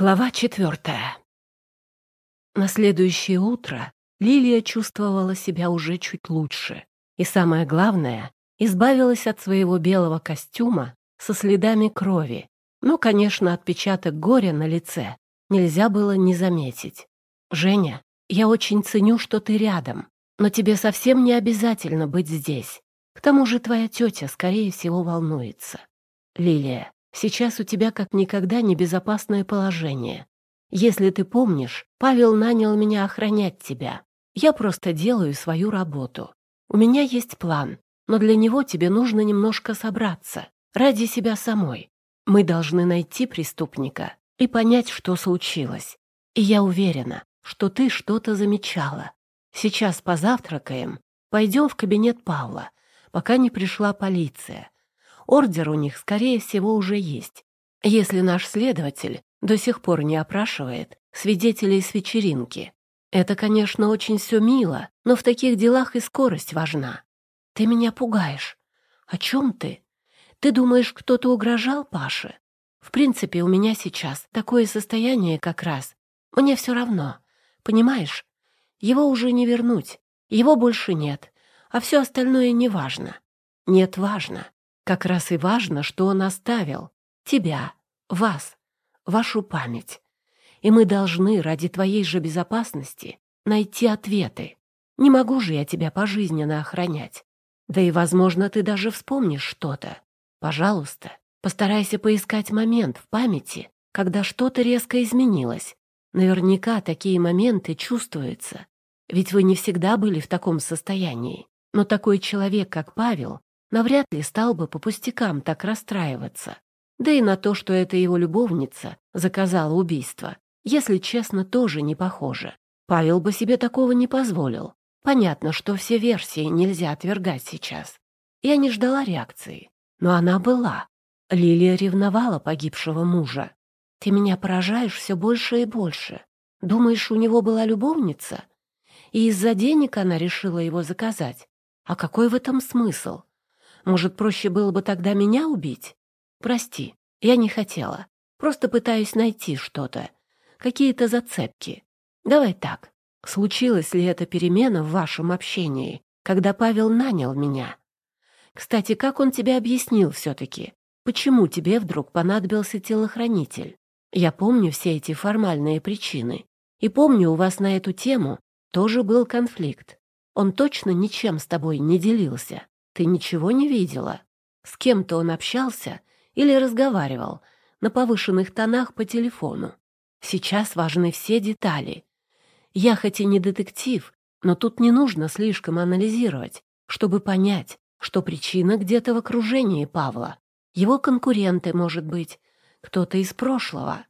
Глава четвертая. На следующее утро Лилия чувствовала себя уже чуть лучше. И самое главное, избавилась от своего белого костюма со следами крови. Но, конечно, отпечаток горя на лице нельзя было не заметить. «Женя, я очень ценю, что ты рядом, но тебе совсем не обязательно быть здесь. К тому же твоя тетя, скорее всего, волнуется». «Лилия, Сейчас у тебя как никогда небезопасное положение. Если ты помнишь, Павел нанял меня охранять тебя. Я просто делаю свою работу. У меня есть план, но для него тебе нужно немножко собраться. Ради себя самой. Мы должны найти преступника и понять, что случилось. И я уверена, что ты что-то замечала. Сейчас позавтракаем, пойдем в кабинет Павла, пока не пришла полиция ордер у них, скорее всего, уже есть. Если наш следователь до сих пор не опрашивает свидетелей с вечеринки. Это, конечно, очень все мило, но в таких делах и скорость важна. Ты меня пугаешь. О чем ты? Ты думаешь, кто-то угрожал Паше? В принципе, у меня сейчас такое состояние как раз. Мне все равно. Понимаешь? Его уже не вернуть. Его больше нет. А все остальное не важно. Нет, важно как раз и важно, что он оставил. Тебя, вас, вашу память. И мы должны ради твоей же безопасности найти ответы. Не могу же я тебя пожизненно охранять. Да и, возможно, ты даже вспомнишь что-то. Пожалуйста, постарайся поискать момент в памяти, когда что-то резко изменилось. Наверняка такие моменты чувствуются. Ведь вы не всегда были в таком состоянии. Но такой человек, как Павел, навряд ли стал бы по пустякам так расстраиваться. Да и на то, что это его любовница заказала убийство, если честно, тоже не похоже. Павел бы себе такого не позволил. Понятно, что все версии нельзя отвергать сейчас. Я не ждала реакции, но она была. Лилия ревновала погибшего мужа. «Ты меня поражаешь все больше и больше. Думаешь, у него была любовница? И из-за денег она решила его заказать? А какой в этом смысл? Может, проще было бы тогда меня убить? Прости, я не хотела. Просто пытаюсь найти что-то. Какие-то зацепки. Давай так. Случилась ли эта перемена в вашем общении, когда Павел нанял меня? Кстати, как он тебе объяснил все-таки? Почему тебе вдруг понадобился телохранитель? Я помню все эти формальные причины. И помню, у вас на эту тему тоже был конфликт. Он точно ничем с тобой не делился. Ты ничего не видела? С кем-то он общался или разговаривал на повышенных тонах по телефону. Сейчас важны все детали. Я хоть и не детектив, но тут не нужно слишком анализировать, чтобы понять, что причина где-то в окружении Павла. Его конкуренты, может быть, кто-то из прошлого.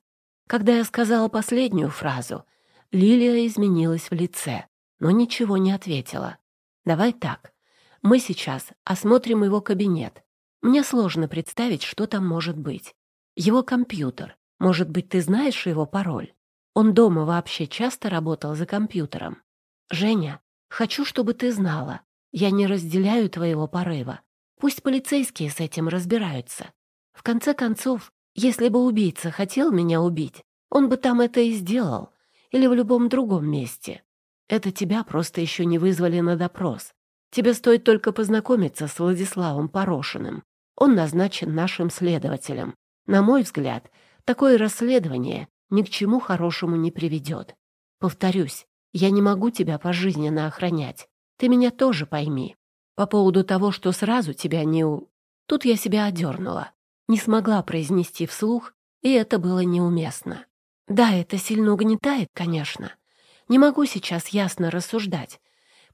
Когда я сказала последнюю фразу, Лилия изменилась в лице, но ничего не ответила. «Давай так. Мы сейчас осмотрим его кабинет. Мне сложно представить, что там может быть. Его компьютер. Может быть, ты знаешь его пароль? Он дома вообще часто работал за компьютером. Женя, хочу, чтобы ты знала. Я не разделяю твоего порыва. Пусть полицейские с этим разбираются. В конце концов, если бы убийца хотел меня убить, он бы там это и сделал. Или в любом другом месте. Это тебя просто еще не вызвали на допрос. Тебе стоит только познакомиться с Владиславом Порошиным. Он назначен нашим следователем. На мой взгляд, такое расследование ни к чему хорошему не приведет. Повторюсь, я не могу тебя пожизненно охранять. Ты меня тоже пойми. По поводу того, что сразу тебя не у... Тут я себя одернула. Не смогла произнести вслух, и это было неуместно. Да, это сильно угнетает, конечно. Не могу сейчас ясно рассуждать.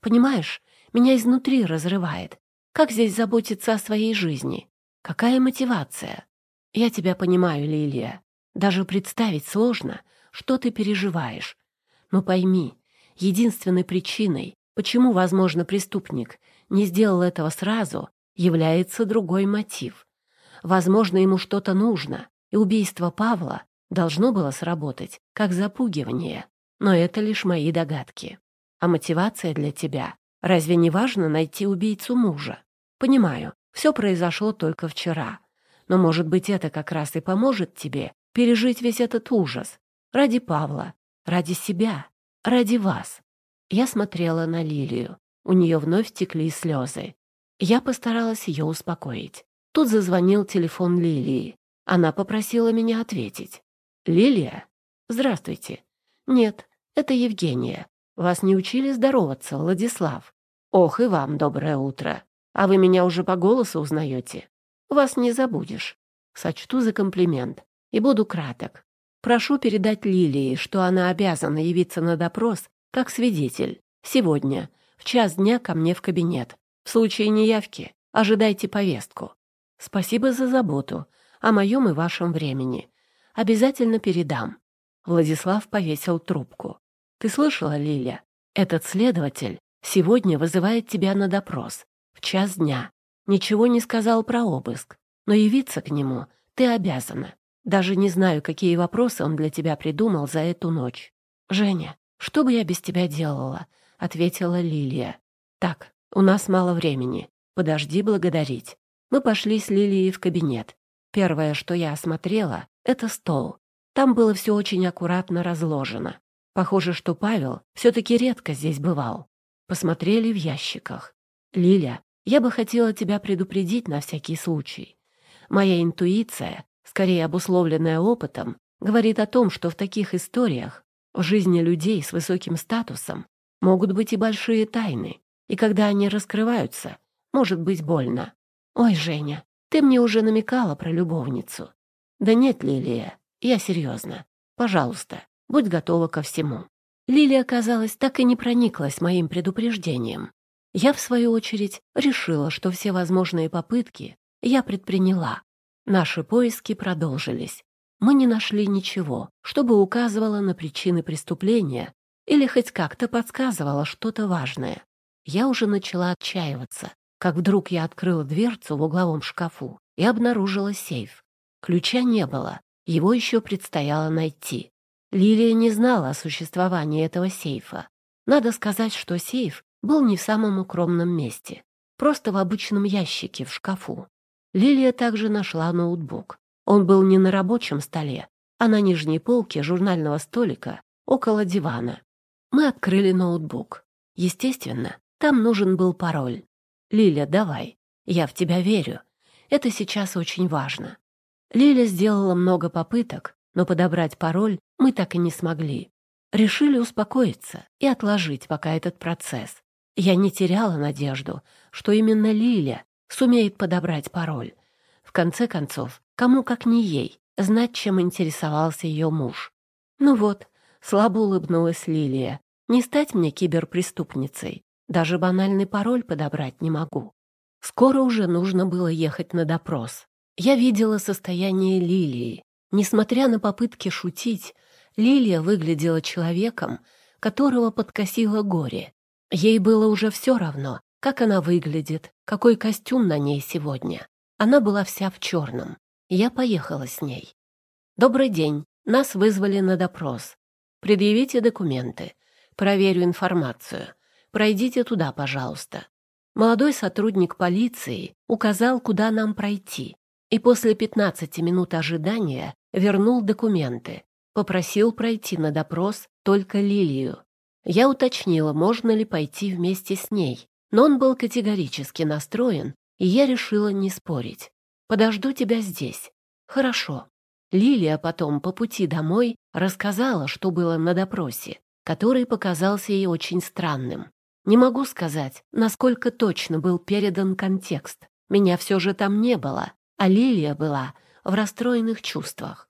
Понимаешь, меня изнутри разрывает. Как здесь заботиться о своей жизни? Какая мотивация? Я тебя понимаю, Лилия. Даже представить сложно, что ты переживаешь. Но пойми, единственной причиной, почему, возможно, преступник не сделал этого сразу, является другой мотив. Возможно, ему что-то нужно, и убийство Павла должно было сработать как запугивание. Но это лишь мои догадки. А мотивация для тебя Разве не важно найти убийцу мужа? Понимаю, все произошло только вчера. Но, может быть, это как раз и поможет тебе пережить весь этот ужас. Ради Павла, ради себя, ради вас. Я смотрела на Лилию. У нее вновь текли слезы. Я постаралась ее успокоить. Тут зазвонил телефон Лилии. Она попросила меня ответить. «Лилия? Здравствуйте. Нет, это Евгения. Вас не учили здороваться, Владислав?» Ох, и вам доброе утро. А вы меня уже по голосу узнаете? Вас не забудешь. Сочту за комплимент и буду краток. Прошу передать Лилии, что она обязана явиться на допрос как свидетель. Сегодня, в час дня, ко мне в кабинет. В случае неявки ожидайте повестку. Спасибо за заботу о моем и вашем времени. Обязательно передам». Владислав повесил трубку. «Ты слышала, Лиля? Этот следователь Сегодня вызывает тебя на допрос. В час дня. Ничего не сказал про обыск. Но явиться к нему ты обязана. Даже не знаю, какие вопросы он для тебя придумал за эту ночь. «Женя, что бы я без тебя делала?» — ответила Лилия. «Так, у нас мало времени. Подожди благодарить». Мы пошли с Лилией в кабинет. Первое, что я осмотрела, — это стол. Там было все очень аккуратно разложено. Похоже, что Павел все-таки редко здесь бывал посмотрели в ящиках. «Лиля, я бы хотела тебя предупредить на всякий случай. Моя интуиция, скорее обусловленная опытом, говорит о том, что в таких историях в жизни людей с высоким статусом могут быть и большие тайны, и когда они раскрываются, может быть больно. Ой, Женя, ты мне уже намекала про любовницу. Да нет, Лилия, я серьезно. Пожалуйста, будь готова ко всему. Лилия, казалось, так и не прониклась моим предупреждением. Я, в свою очередь, решила, что все возможные попытки я предприняла. Наши поиски продолжились. Мы не нашли ничего, чтобы указывало на причины преступления или хоть как-то подсказывало что-то важное. Я уже начала отчаиваться, как вдруг я открыла дверцу в угловом шкафу и обнаружила сейф. Ключа не было, его еще предстояло найти. Лилия не знала о существовании этого сейфа. Надо сказать, что сейф был не в самом укромном месте, просто в обычном ящике в шкафу. Лилия также нашла ноутбук. Он был не на рабочем столе, а на нижней полке журнального столика около дивана. Мы открыли ноутбук. Естественно, там нужен был пароль. «Лиля, давай. Я в тебя верю. Это сейчас очень важно». Лиля сделала много попыток, но подобрать пароль мы так и не смогли. Решили успокоиться и отложить пока этот процесс. Я не теряла надежду, что именно Лиля сумеет подобрать пароль. В конце концов, кому как не ей знать, чем интересовался ее муж. Ну вот, слабо улыбнулась Лилия. Не стать мне киберпреступницей. Даже банальный пароль подобрать не могу. Скоро уже нужно было ехать на допрос. Я видела состояние Лилии, Несмотря на попытки шутить, Лилия выглядела человеком, которого подкосило горе. Ей было уже все равно, как она выглядит, какой костюм на ней сегодня. Она была вся в черном. Я поехала с ней. «Добрый день. Нас вызвали на допрос. Предъявите документы. Проверю информацию. Пройдите туда, пожалуйста». Молодой сотрудник полиции указал, куда нам пройти, и после 15 минут ожидания вернул документы. Попросил пройти на допрос только Лилию. Я уточнила, можно ли пойти вместе с ней, но он был категорически настроен, и я решила не спорить. «Подожду тебя здесь». «Хорошо». Лилия потом по пути домой рассказала, что было на допросе, который показался ей очень странным. Не могу сказать, насколько точно был передан контекст. Меня все же там не было, а Лилия была в расстроенных чувствах.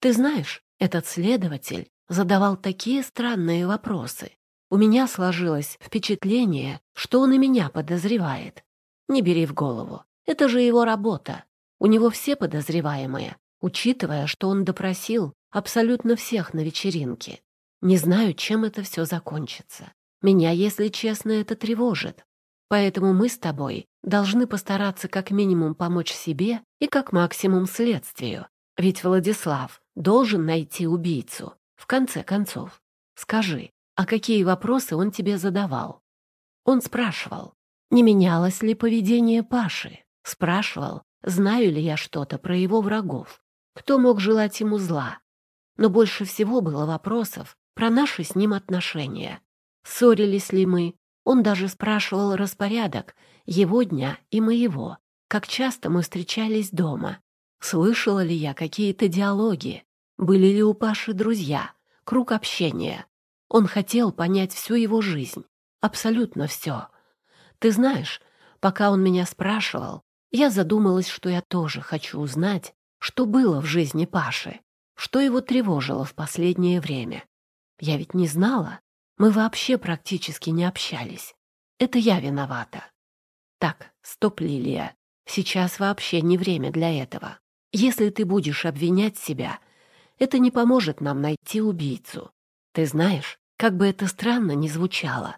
Ты знаешь, этот следователь задавал такие странные вопросы. У меня сложилось впечатление, что он и меня подозревает. Не бери в голову. Это же его работа. У него все подозреваемые, учитывая, что он допросил абсолютно всех на вечеринке. Не знаю, чем это все закончится. Меня, если честно, это тревожит. Поэтому мы с тобой должны постараться как минимум помочь себе и как максимум следствию. Ведь Владислав должен найти убийцу. В конце концов, скажи, а какие вопросы он тебе задавал? Он спрашивал, не менялось ли поведение Паши. Спрашивал, знаю ли я что-то про его врагов. Кто мог желать ему зла? Но больше всего было вопросов про наши с ним отношения. Ссорились ли мы? Он даже спрашивал распорядок его дня и моего, как часто мы встречались дома, слышала ли я какие-то диалоги, были ли у Паши друзья, круг общения. Он хотел понять всю его жизнь, абсолютно все. Ты знаешь, пока он меня спрашивал, я задумалась, что я тоже хочу узнать, что было в жизни Паши, что его тревожило в последнее время. Я ведь не знала, мы вообще практически не общались. Это я виновата. Так, стоп, Лилия. Сейчас вообще не время для этого. Если ты будешь обвинять себя, это не поможет нам найти убийцу. Ты знаешь, как бы это странно ни звучало,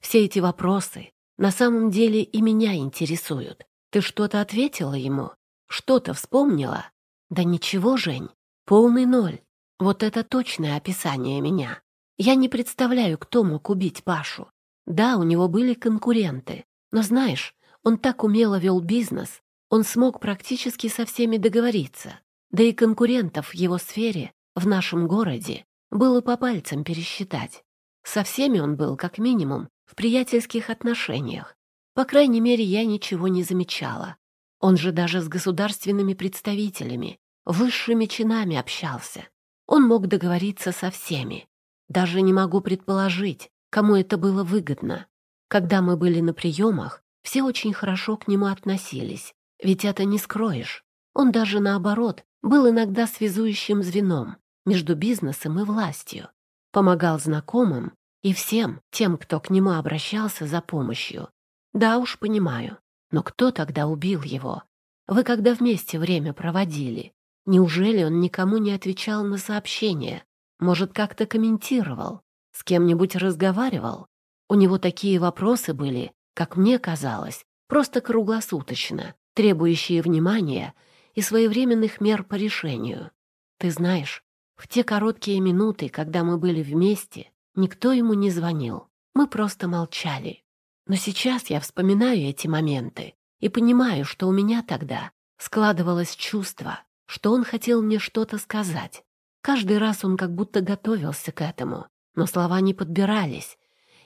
все эти вопросы на самом деле и меня интересуют. Ты что-то ответила ему? Что-то вспомнила? Да ничего, Жень, полный ноль. Вот это точное описание меня. Я не представляю, кто мог убить Пашу. Да, у него были конкуренты. Но знаешь, он так умело вел бизнес, он смог практически со всеми договориться. Да и конкурентов в его сфере, в нашем городе, было по пальцам пересчитать. Со всеми он был, как минимум, в приятельских отношениях. По крайней мере, я ничего не замечала. Он же даже с государственными представителями, высшими чинами общался. Он мог договориться со всеми. Даже не могу предположить, кому это было выгодно. Когда мы были на приемах, все очень хорошо к нему относились, ведь это не скроешь. Он даже наоборот был иногда связующим звеном между бизнесом и властью, помогал знакомым и всем тем, кто к нему обращался за помощью. Да уж, понимаю, но кто тогда убил его? Вы когда вместе время проводили? Неужели он никому не отвечал на сообщения? Может, как-то комментировал, с кем-нибудь разговаривал. У него такие вопросы были, как мне казалось, просто круглосуточно, требующие внимания и своевременных мер по решению. Ты знаешь, в те короткие минуты, когда мы были вместе, никто ему не звонил. Мы просто молчали. Но сейчас я вспоминаю эти моменты и понимаю, что у меня тогда складывалось чувство, что он хотел мне что-то сказать, Каждый раз он как будто готовился к этому, но слова не подбирались.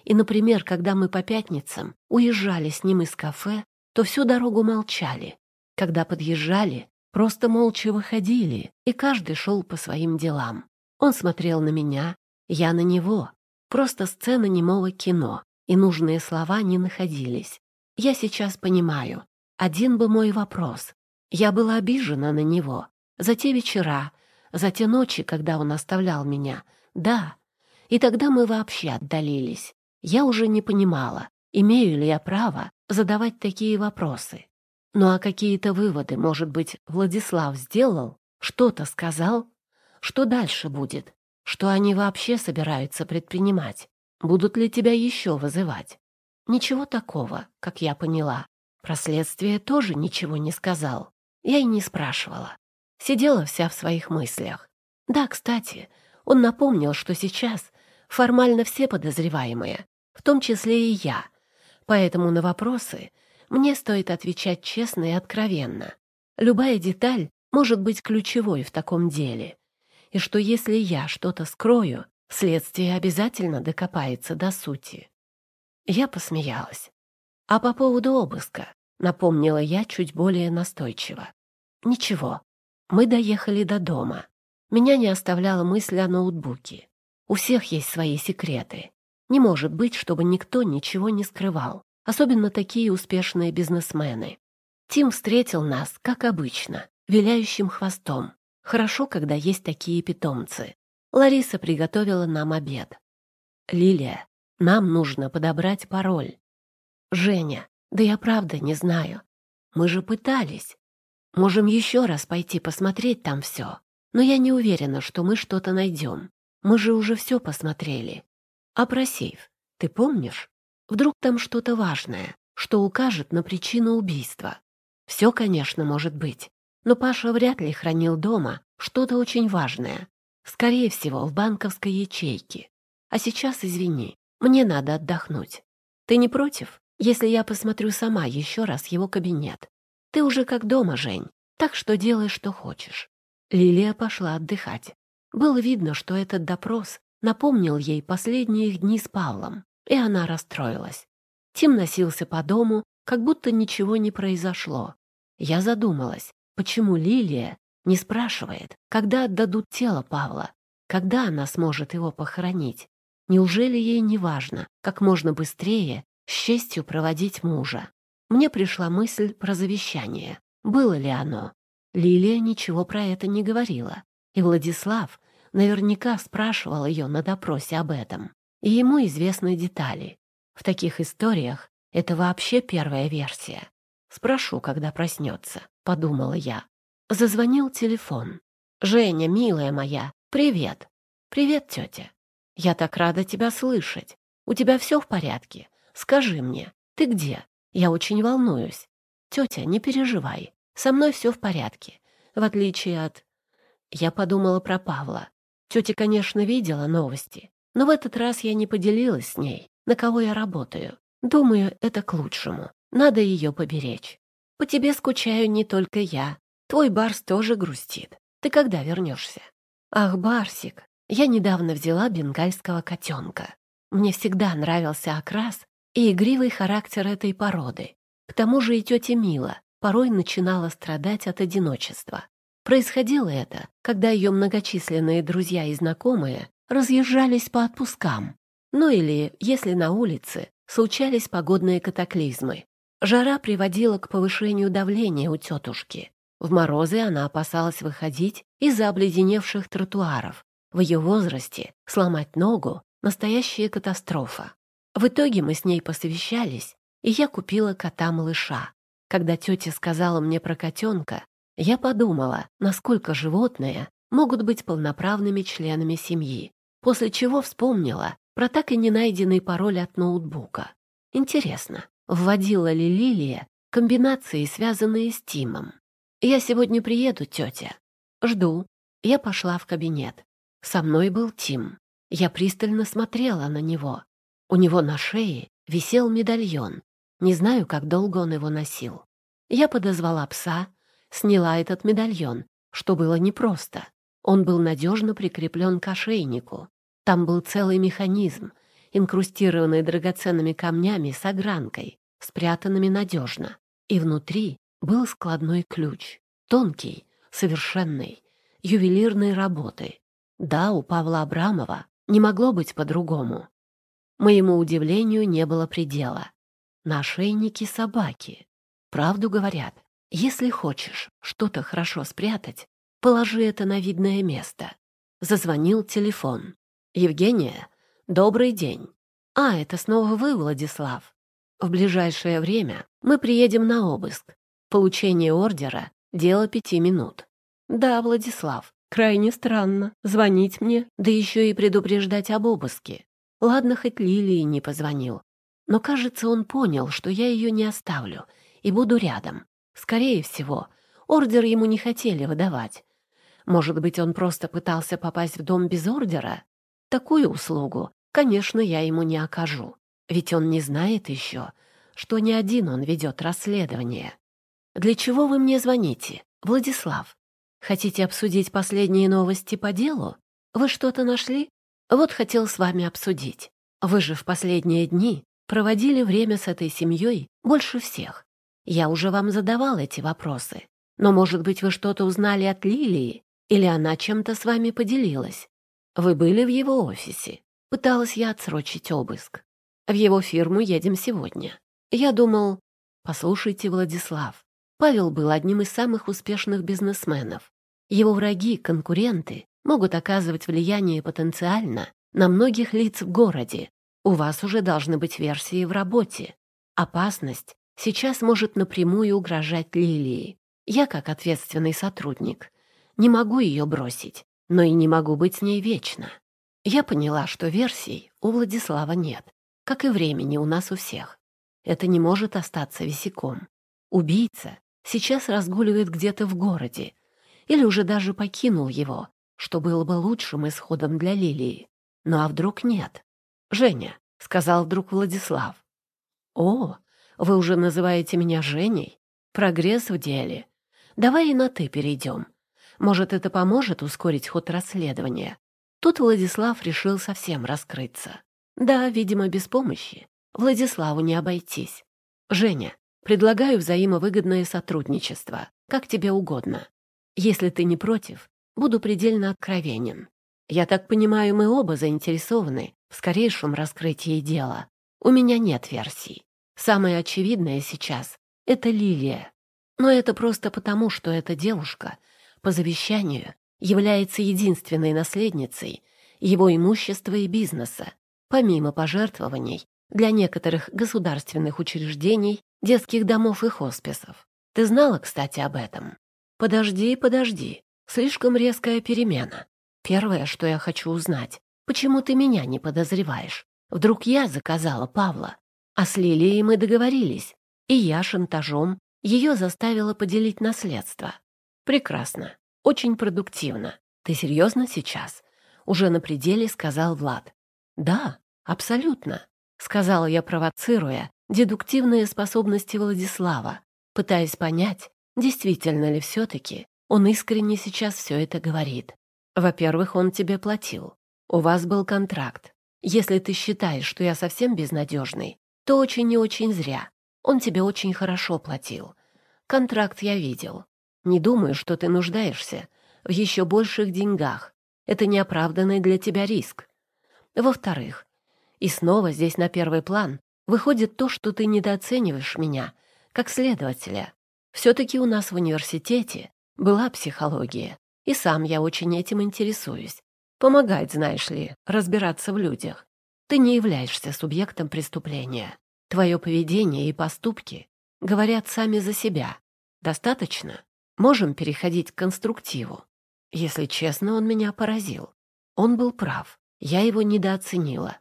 И, например, когда мы по пятницам уезжали с ним из кафе, то всю дорогу молчали. Когда подъезжали, просто молча выходили, и каждый шел по своим делам. Он смотрел на меня, я на него. Просто сцена немого кино, и нужные слова не находились. Я сейчас понимаю. Один бы мой вопрос. Я была обижена на него за те вечера, за те ночи, когда он оставлял меня. Да. И тогда мы вообще отдалились. Я уже не понимала, имею ли я право задавать такие вопросы. Ну а какие-то выводы, может быть, Владислав сделал? Что-то сказал? Что дальше будет? Что они вообще собираются предпринимать? Будут ли тебя еще вызывать? Ничего такого, как я поняла. Про следствие тоже ничего не сказал. Я и не спрашивала сидела вся в своих мыслях. Да, кстати, он напомнил, что сейчас формально все подозреваемые, в том числе и я, поэтому на вопросы мне стоит отвечать честно и откровенно. Любая деталь может быть ключевой в таком деле. И что если я что-то скрою, следствие обязательно докопается до сути. Я посмеялась. А по поводу обыска напомнила я чуть более настойчиво. Ничего, мы доехали до дома. Меня не оставляла мысль о ноутбуке. У всех есть свои секреты. Не может быть, чтобы никто ничего не скрывал. Особенно такие успешные бизнесмены. Тим встретил нас, как обычно, виляющим хвостом. Хорошо, когда есть такие питомцы. Лариса приготовила нам обед. «Лилия, нам нужно подобрать пароль». «Женя, да я правда не знаю. Мы же пытались. Можем еще раз пойти посмотреть там все, но я не уверена, что мы что-то найдем. Мы же уже все посмотрели. А про сейф ты помнишь? Вдруг там что-то важное, что укажет на причину убийства. Все, конечно, может быть, но Паша вряд ли хранил дома что-то очень важное. Скорее всего, в банковской ячейке. А сейчас, извини, мне надо отдохнуть. Ты не против, если я посмотрю сама еще раз его кабинет? Ты уже как дома, Жень, так что делай, что хочешь». Лилия пошла отдыхать. Было видно, что этот допрос напомнил ей последние их дни с Павлом, и она расстроилась. Тим носился по дому, как будто ничего не произошло. Я задумалась, почему Лилия не спрашивает, когда отдадут тело Павла, когда она сможет его похоронить. Неужели ей не важно, как можно быстрее с честью проводить мужа? мне пришла мысль про завещание. Было ли оно? Лилия ничего про это не говорила, и Владислав наверняка спрашивал ее на допросе об этом. И ему известны детали. В таких историях это вообще первая версия. Спрошу, когда проснется, — подумала я. Зазвонил телефон. «Женя, милая моя, привет!» «Привет, тетя. Я так рада тебя слышать. У тебя все в порядке? Скажи мне, ты где?» Я очень волнуюсь. Тетя, не переживай. Со мной все в порядке. В отличие от... Я подумала про Павла. Тетя, конечно, видела новости, но в этот раз я не поделилась с ней, на кого я работаю. Думаю, это к лучшему. Надо ее поберечь. По тебе скучаю не только я. Твой Барс тоже грустит. Ты когда вернешься? Ах, Барсик, я недавно взяла бенгальского котенка. Мне всегда нравился окрас и игривый характер этой породы. К тому же и тетя Мила порой начинала страдать от одиночества. Происходило это, когда ее многочисленные друзья и знакомые разъезжались по отпускам. Ну или, если на улице случались погодные катаклизмы. Жара приводила к повышению давления у тетушки. В морозы она опасалась выходить из-за обледеневших тротуаров. В ее возрасте сломать ногу — настоящая катастрофа. В итоге мы с ней посовещались, и я купила кота малыша. Когда тетя сказала мне про котенка, я подумала, насколько животные могут быть полноправными членами семьи, после чего вспомнила про так и не найденный пароль от ноутбука. Интересно, вводила ли Лилия комбинации, связанные с Тимом? «Я сегодня приеду, тетя». «Жду». Я пошла в кабинет. Со мной был Тим. Я пристально смотрела на него, у него на шее висел медальон. Не знаю, как долго он его носил. Я подозвала пса, сняла этот медальон, что было непросто. Он был надежно прикреплен к ошейнику. Там был целый механизм, инкрустированный драгоценными камнями с огранкой, спрятанными надежно. И внутри был складной ключ, тонкий, совершенный, ювелирной работы. Да, у Павла Абрамова не могло быть по-другому. Моему удивлению не было предела. На ошейнике собаки. Правду говорят, если хочешь что-то хорошо спрятать, положи это на видное место. Зазвонил телефон. «Евгения, добрый день». «А, это снова вы, Владислав. В ближайшее время мы приедем на обыск. Получение ордера — дело пяти минут». «Да, Владислав, крайне странно звонить мне, да еще и предупреждать об обыске. Ладно, хоть Лилии не позвонил. Но, кажется, он понял, что я ее не оставлю и буду рядом. Скорее всего, ордер ему не хотели выдавать. Может быть, он просто пытался попасть в дом без ордера? Такую услугу, конечно, я ему не окажу. Ведь он не знает еще, что не один он ведет расследование. «Для чего вы мне звоните, Владислав? Хотите обсудить последние новости по делу? Вы что-то нашли?» Вот хотел с вами обсудить. Вы же в последние дни проводили время с этой семьей больше всех. Я уже вам задавал эти вопросы. Но, может быть, вы что-то узнали от Лилии, или она чем-то с вами поделилась. Вы были в его офисе. Пыталась я отсрочить обыск. В его фирму едем сегодня. Я думал... Послушайте, Владислав. Павел был одним из самых успешных бизнесменов. Его враги, конкуренты могут оказывать влияние потенциально на многих лиц в городе. У вас уже должны быть версии в работе. Опасность сейчас может напрямую угрожать Лилии. Я, как ответственный сотрудник, не могу ее бросить, но и не могу быть с ней вечно. Я поняла, что версий у Владислава нет, как и времени у нас у всех. Это не может остаться висяком. Убийца сейчас разгуливает где-то в городе или уже даже покинул его что было бы лучшим исходом для Лилии. Ну а вдруг нет? «Женя», — сказал вдруг Владислав. «О, вы уже называете меня Женей? Прогресс в деле. Давай и на «ты» перейдем. Может, это поможет ускорить ход расследования?» Тут Владислав решил совсем раскрыться. Да, видимо, без помощи. Владиславу не обойтись. «Женя, предлагаю взаимовыгодное сотрудничество, как тебе угодно. Если ты не против, буду предельно откровенен. Я так понимаю, мы оба заинтересованы в скорейшем раскрытии дела. У меня нет версий. Самое очевидное сейчас — это Лилия. Но это просто потому, что эта девушка по завещанию является единственной наследницей его имущества и бизнеса, помимо пожертвований для некоторых государственных учреждений, детских домов и хосписов. Ты знала, кстати, об этом? Подожди, подожди. Слишком резкая перемена. Первое, что я хочу узнать, почему ты меня не подозреваешь? Вдруг я заказала Павла? А с Лилией мы договорились, и я шантажом ее заставила поделить наследство. Прекрасно, очень продуктивно. Ты серьезно сейчас? Уже на пределе сказал Влад. Да, абсолютно, сказала я, провоцируя дедуктивные способности Владислава, пытаясь понять, действительно ли все-таки он искренне сейчас все это говорит. Во-первых, он тебе платил. У вас был контракт. Если ты считаешь, что я совсем безнадежный, то очень и очень зря. Он тебе очень хорошо платил. Контракт я видел. Не думаю, что ты нуждаешься в еще больших деньгах. Это неоправданный для тебя риск. Во-вторых, и снова здесь на первый план выходит то, что ты недооцениваешь меня, как следователя. Все-таки у нас в университете была психология, и сам я очень этим интересуюсь. Помогает, знаешь ли, разбираться в людях. Ты не являешься субъектом преступления. Твое поведение и поступки говорят сами за себя. Достаточно? Можем переходить к конструктиву. Если честно, он меня поразил. Он был прав. Я его недооценила.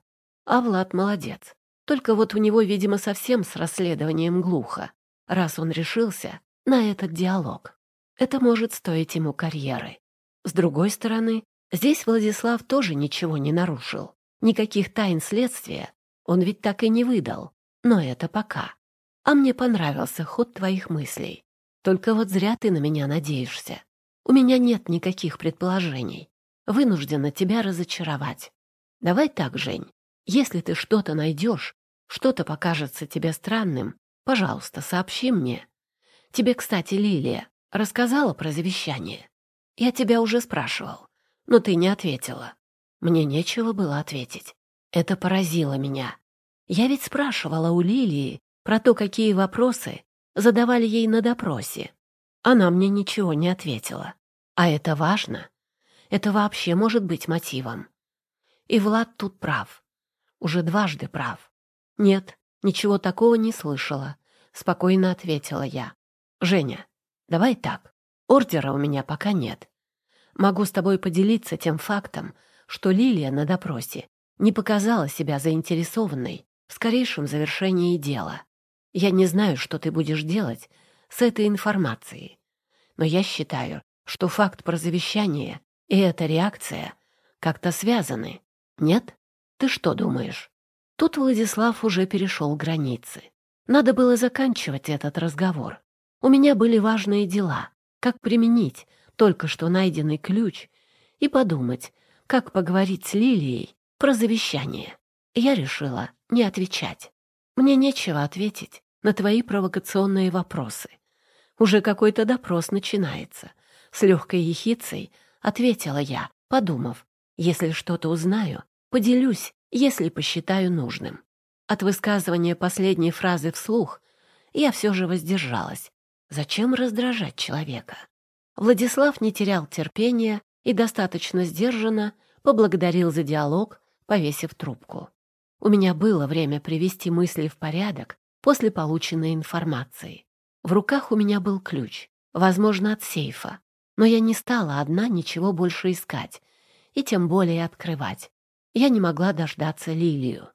А Влад молодец. Только вот у него, видимо, совсем с расследованием глухо, раз он решился на этот диалог это может стоить ему карьеры. С другой стороны, здесь Владислав тоже ничего не нарушил. Никаких тайн следствия он ведь так и не выдал. Но это пока. А мне понравился ход твоих мыслей. Только вот зря ты на меня надеешься. У меня нет никаких предположений. Вынуждена тебя разочаровать. Давай так, Жень. Если ты что-то найдешь, что-то покажется тебе странным, пожалуйста, сообщи мне. Тебе, кстати, Лилия Рассказала про завещание. Я тебя уже спрашивал, но ты не ответила. Мне нечего было ответить. Это поразило меня. Я ведь спрашивала у Лилии про то, какие вопросы задавали ей на допросе. Она мне ничего не ответила. А это важно. Это вообще может быть мотивом. И Влад тут прав. Уже дважды прав. Нет, ничего такого не слышала. Спокойно ответила я. Женя, Давай так. Ордера у меня пока нет. Могу с тобой поделиться тем фактом, что Лилия на допросе не показала себя заинтересованной в скорейшем завершении дела. Я не знаю, что ты будешь делать с этой информацией, но я считаю, что факт про завещание и эта реакция как-то связаны. Нет? Ты что думаешь? Тут Владислав уже перешел границы. Надо было заканчивать этот разговор. У меня были важные дела, как применить только что найденный ключ и подумать, как поговорить с Лилией про завещание. Я решила не отвечать. Мне нечего ответить на твои провокационные вопросы. Уже какой-то допрос начинается. С легкой ехицей ответила я, подумав, если что-то узнаю, поделюсь, если посчитаю нужным. От высказывания последней фразы вслух я все же воздержалась, Зачем раздражать человека? Владислав не терял терпения и достаточно сдержанно поблагодарил за диалог, повесив трубку. У меня было время привести мысли в порядок после полученной информации. В руках у меня был ключ, возможно, от сейфа, но я не стала одна ничего больше искать и тем более открывать. Я не могла дождаться Лилию.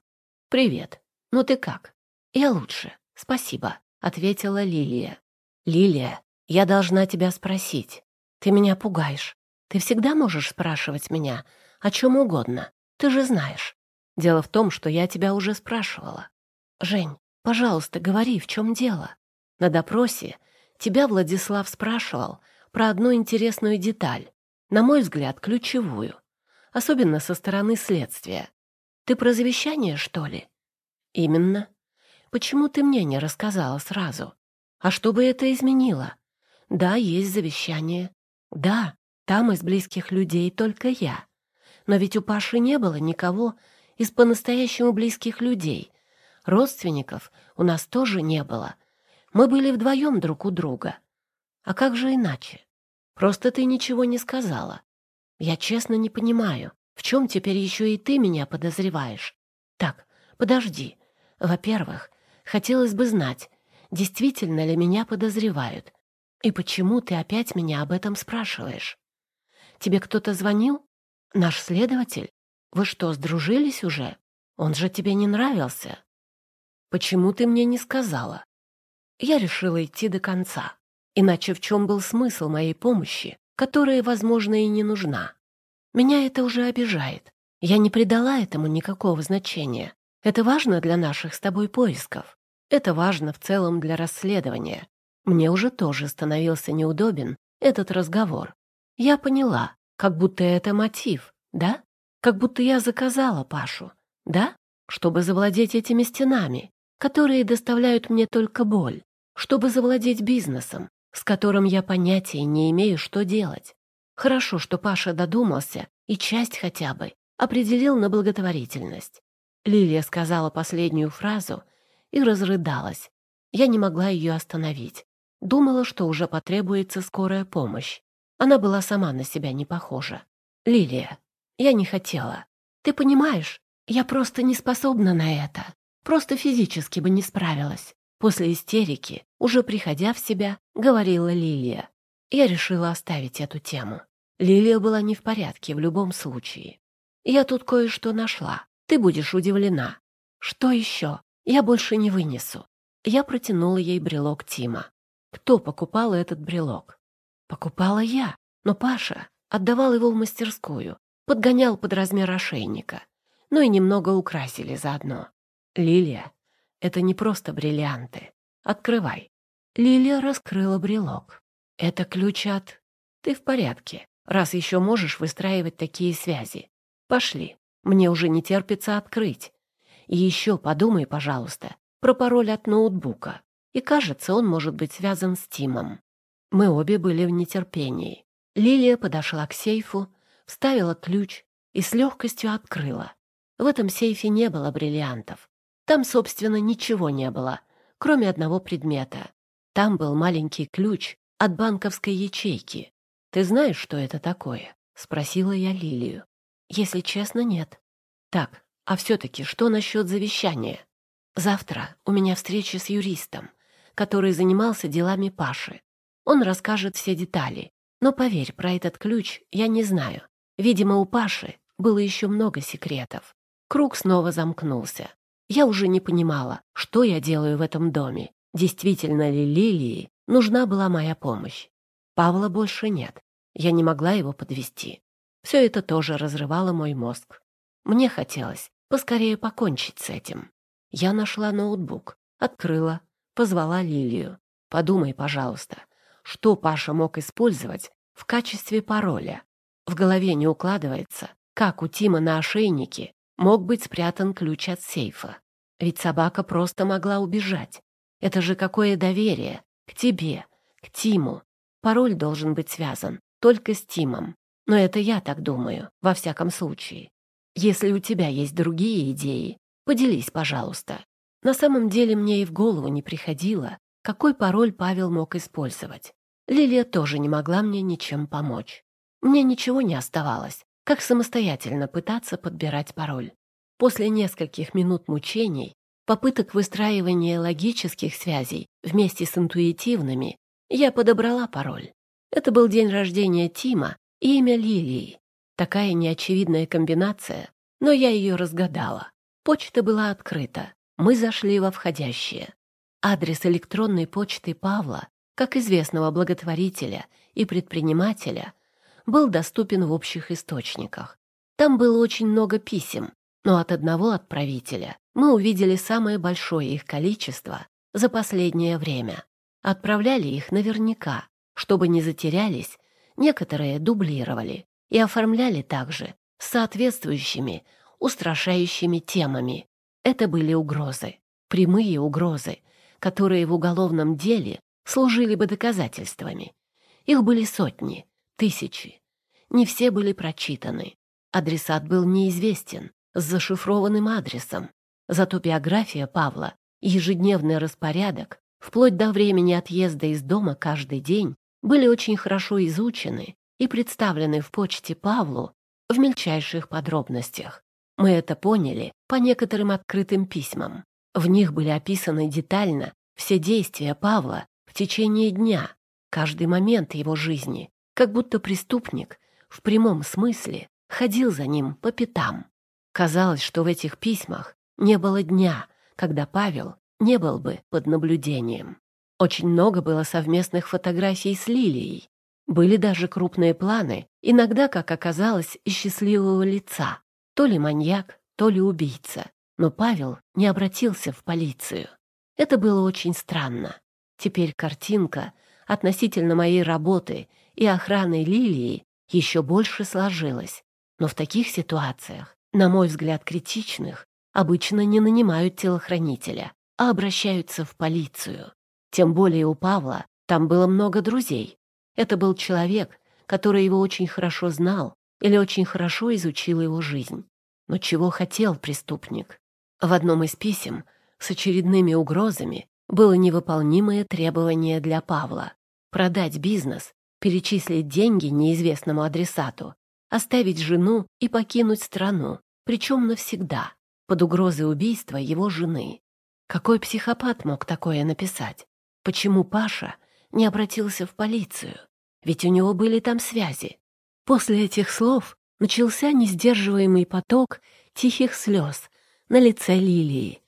«Привет. Ну ты как?» «Я лучше. Спасибо», — ответила Лилия. «Лилия, я должна тебя спросить. Ты меня пугаешь. Ты всегда можешь спрашивать меня о чем угодно. Ты же знаешь. Дело в том, что я тебя уже спрашивала. Жень, пожалуйста, говори, в чем дело. На допросе тебя Владислав спрашивал про одну интересную деталь, на мой взгляд, ключевую, особенно со стороны следствия. Ты про завещание, что ли? Именно. Почему ты мне не рассказала сразу? А что бы это изменило? Да, есть завещание. Да, там из близких людей только я. Но ведь у Паши не было никого из по-настоящему близких людей. Родственников у нас тоже не было. Мы были вдвоем друг у друга. А как же иначе? Просто ты ничего не сказала. Я честно не понимаю, в чем теперь еще и ты меня подозреваешь. Так, подожди. Во-первых, хотелось бы знать, действительно ли меня подозревают? И почему ты опять меня об этом спрашиваешь? Тебе кто-то звонил? Наш следователь? Вы что, сдружились уже? Он же тебе не нравился. Почему ты мне не сказала? Я решила идти до конца. Иначе в чем был смысл моей помощи, которая, возможно, и не нужна? Меня это уже обижает. Я не придала этому никакого значения. Это важно для наших с тобой поисков. Это важно в целом для расследования. Мне уже тоже становился неудобен этот разговор. Я поняла, как будто это мотив, да? Как будто я заказала Пашу, да? Чтобы завладеть этими стенами, которые доставляют мне только боль. Чтобы завладеть бизнесом, с которым я понятия не имею, что делать. Хорошо, что Паша додумался и часть хотя бы определил на благотворительность. Лилия сказала последнюю фразу — и разрыдалась. Я не могла ее остановить. Думала, что уже потребуется скорая помощь. Она была сама на себя не похожа. «Лилия, я не хотела. Ты понимаешь, я просто не способна на это. Просто физически бы не справилась». После истерики, уже приходя в себя, говорила Лилия. Я решила оставить эту тему. Лилия была не в порядке в любом случае. «Я тут кое-что нашла. Ты будешь удивлена». «Что еще?» Я больше не вынесу. Я протянула ей брелок Тима. Кто покупал этот брелок? Покупала я, но Паша отдавал его в мастерскую, подгонял под размер ошейника, ну и немного украсили заодно. Лилия, это не просто бриллианты. Открывай. Лилия раскрыла брелок. Это ключ от... Ты в порядке, раз еще можешь выстраивать такие связи. Пошли, мне уже не терпится открыть. И еще подумай, пожалуйста, про пароль от ноутбука. И кажется, он может быть связан с Тимом. Мы обе были в нетерпении. Лилия подошла к сейфу, вставила ключ и с легкостью открыла. В этом сейфе не было бриллиантов. Там, собственно, ничего не было, кроме одного предмета. Там был маленький ключ от банковской ячейки. «Ты знаешь, что это такое?» — спросила я Лилию. «Если честно, нет». «Так, а все-таки что насчет завещания? Завтра у меня встреча с юристом, который занимался делами Паши. Он расскажет все детали. Но поверь, про этот ключ я не знаю. Видимо, у Паши было еще много секретов. Круг снова замкнулся. Я уже не понимала, что я делаю в этом доме. Действительно ли Лилии нужна была моя помощь? Павла больше нет. Я не могла его подвести. Все это тоже разрывало мой мозг. Мне хотелось поскорее покончить с этим. Я нашла ноутбук, открыла, позвала Лилию. Подумай, пожалуйста, что Паша мог использовать в качестве пароля. В голове не укладывается, как у Тима на ошейнике мог быть спрятан ключ от сейфа. Ведь собака просто могла убежать. Это же какое доверие к тебе, к Тиму. Пароль должен быть связан только с Тимом. Но это я так думаю, во всяком случае. Если у тебя есть другие идеи, поделись, пожалуйста. На самом деле мне и в голову не приходило, какой пароль Павел мог использовать. Лилия тоже не могла мне ничем помочь. Мне ничего не оставалось, как самостоятельно пытаться подбирать пароль. После нескольких минут мучений, попыток выстраивания логических связей вместе с интуитивными, я подобрала пароль. Это был день рождения Тима и имя Лилии. Такая неочевидная комбинация, но я ее разгадала. Почта была открыта. Мы зашли во входящее. Адрес электронной почты Павла, как известного благотворителя и предпринимателя, был доступен в общих источниках. Там было очень много писем, но от одного отправителя мы увидели самое большое их количество за последнее время. Отправляли их наверняка, чтобы не затерялись, некоторые дублировали и оформляли также соответствующими, устрашающими темами. Это были угрозы, прямые угрозы, которые в уголовном деле служили бы доказательствами. Их были сотни, тысячи. Не все были прочитаны. Адресат был неизвестен, с зашифрованным адресом. Зато биография Павла, и ежедневный распорядок, вплоть до времени отъезда из дома каждый день, были очень хорошо изучены и представлены в почте Павлу в мельчайших подробностях. Мы это поняли по некоторым открытым письмам. В них были описаны детально все действия Павла в течение дня, каждый момент его жизни, как будто преступник в прямом смысле ходил за ним по пятам. Казалось, что в этих письмах не было дня, когда Павел не был бы под наблюдением. Очень много было совместных фотографий с Лилией, были даже крупные планы, иногда, как оказалось, и счастливого лица. То ли маньяк, то ли убийца. Но Павел не обратился в полицию. Это было очень странно. Теперь картинка относительно моей работы и охраны Лилии еще больше сложилась. Но в таких ситуациях, на мой взгляд, критичных, обычно не нанимают телохранителя, а обращаются в полицию. Тем более у Павла там было много друзей, это был человек, который его очень хорошо знал или очень хорошо изучил его жизнь. Но чего хотел преступник? В одном из писем с очередными угрозами было невыполнимое требование для Павла — продать бизнес, перечислить деньги неизвестному адресату, оставить жену и покинуть страну, причем навсегда, под угрозой убийства его жены. Какой психопат мог такое написать? Почему Паша не обратился в полицию? ведь у него были там связи. После этих слов начался несдерживаемый поток тихих слез на лице Лилии.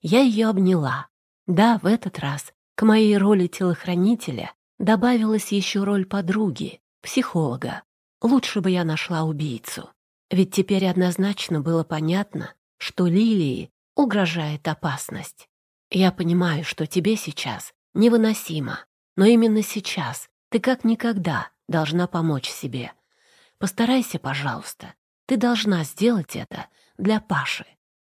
Я ее обняла. Да, в этот раз к моей роли телохранителя добавилась еще роль подруги, психолога. Лучше бы я нашла убийцу. Ведь теперь однозначно было понятно, что Лилии угрожает опасность. Я понимаю, что тебе сейчас невыносимо, но именно сейчас ты как никогда должна помочь себе. Постарайся, пожалуйста. Ты должна сделать это для Паши.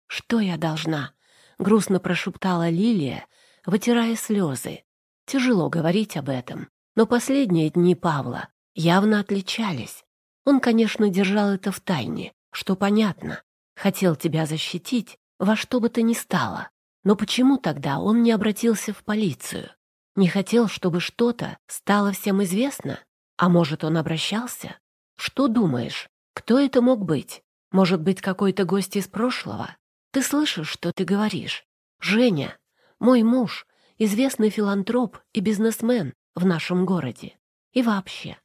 Что я должна? Грустно прошептала Лилия, вытирая слезы. Тяжело говорить об этом, но последние дни Павла явно отличались. Он, конечно, держал это в тайне, что понятно. Хотел тебя защитить во что бы то ни стало. Но почему тогда он не обратился в полицию? Не хотел, чтобы что-то стало всем известно? А может, он обращался? Что думаешь? Кто это мог быть? Может быть, какой-то гость из прошлого? Ты слышишь, что ты говоришь? Женя, мой муж, известный филантроп и бизнесмен в нашем городе. И вообще,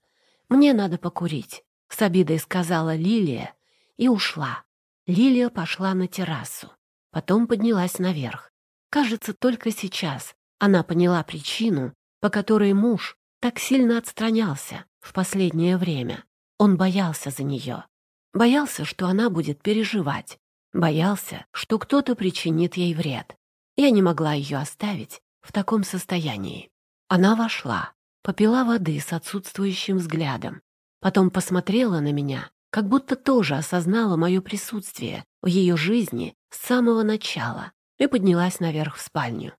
мне надо покурить, с обидой сказала Лилия и ушла. Лилия пошла на террасу, потом поднялась наверх. Кажется, только сейчас она поняла причину, по которой муж так сильно отстранялся в последнее время. Он боялся за нее. Боялся, что она будет переживать. Боялся, что кто-то причинит ей вред. Я не могла ее оставить в таком состоянии. Она вошла, попила воды с отсутствующим взглядом. Потом посмотрела на меня, как будто тоже осознала мое присутствие в ее жизни с самого начала и поднялась наверх в спальню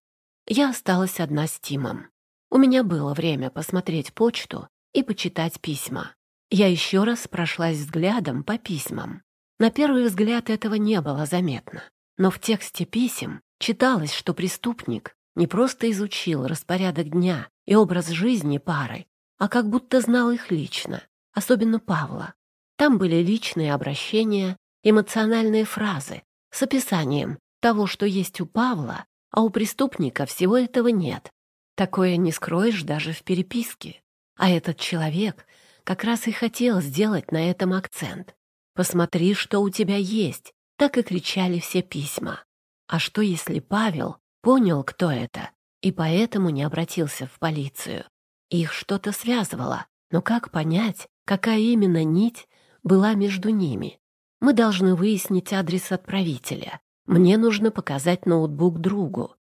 я осталась одна с Тимом. У меня было время посмотреть почту и почитать письма. Я еще раз прошлась взглядом по письмам. На первый взгляд этого не было заметно, но в тексте писем читалось, что преступник не просто изучил распорядок дня и образ жизни пары, а как будто знал их лично, особенно Павла. Там были личные обращения, эмоциональные фразы с описанием того, что есть у Павла а у преступника всего этого нет. Такое не скроешь даже в переписке. А этот человек как раз и хотел сделать на этом акцент. «Посмотри, что у тебя есть», — так и кричали все письма. А что, если Павел понял, кто это, и поэтому не обратился в полицию? Их что-то связывало, но как понять, какая именно нить была между ними? Мы должны выяснить адрес отправителя, мне нужно показать ноутбук другу,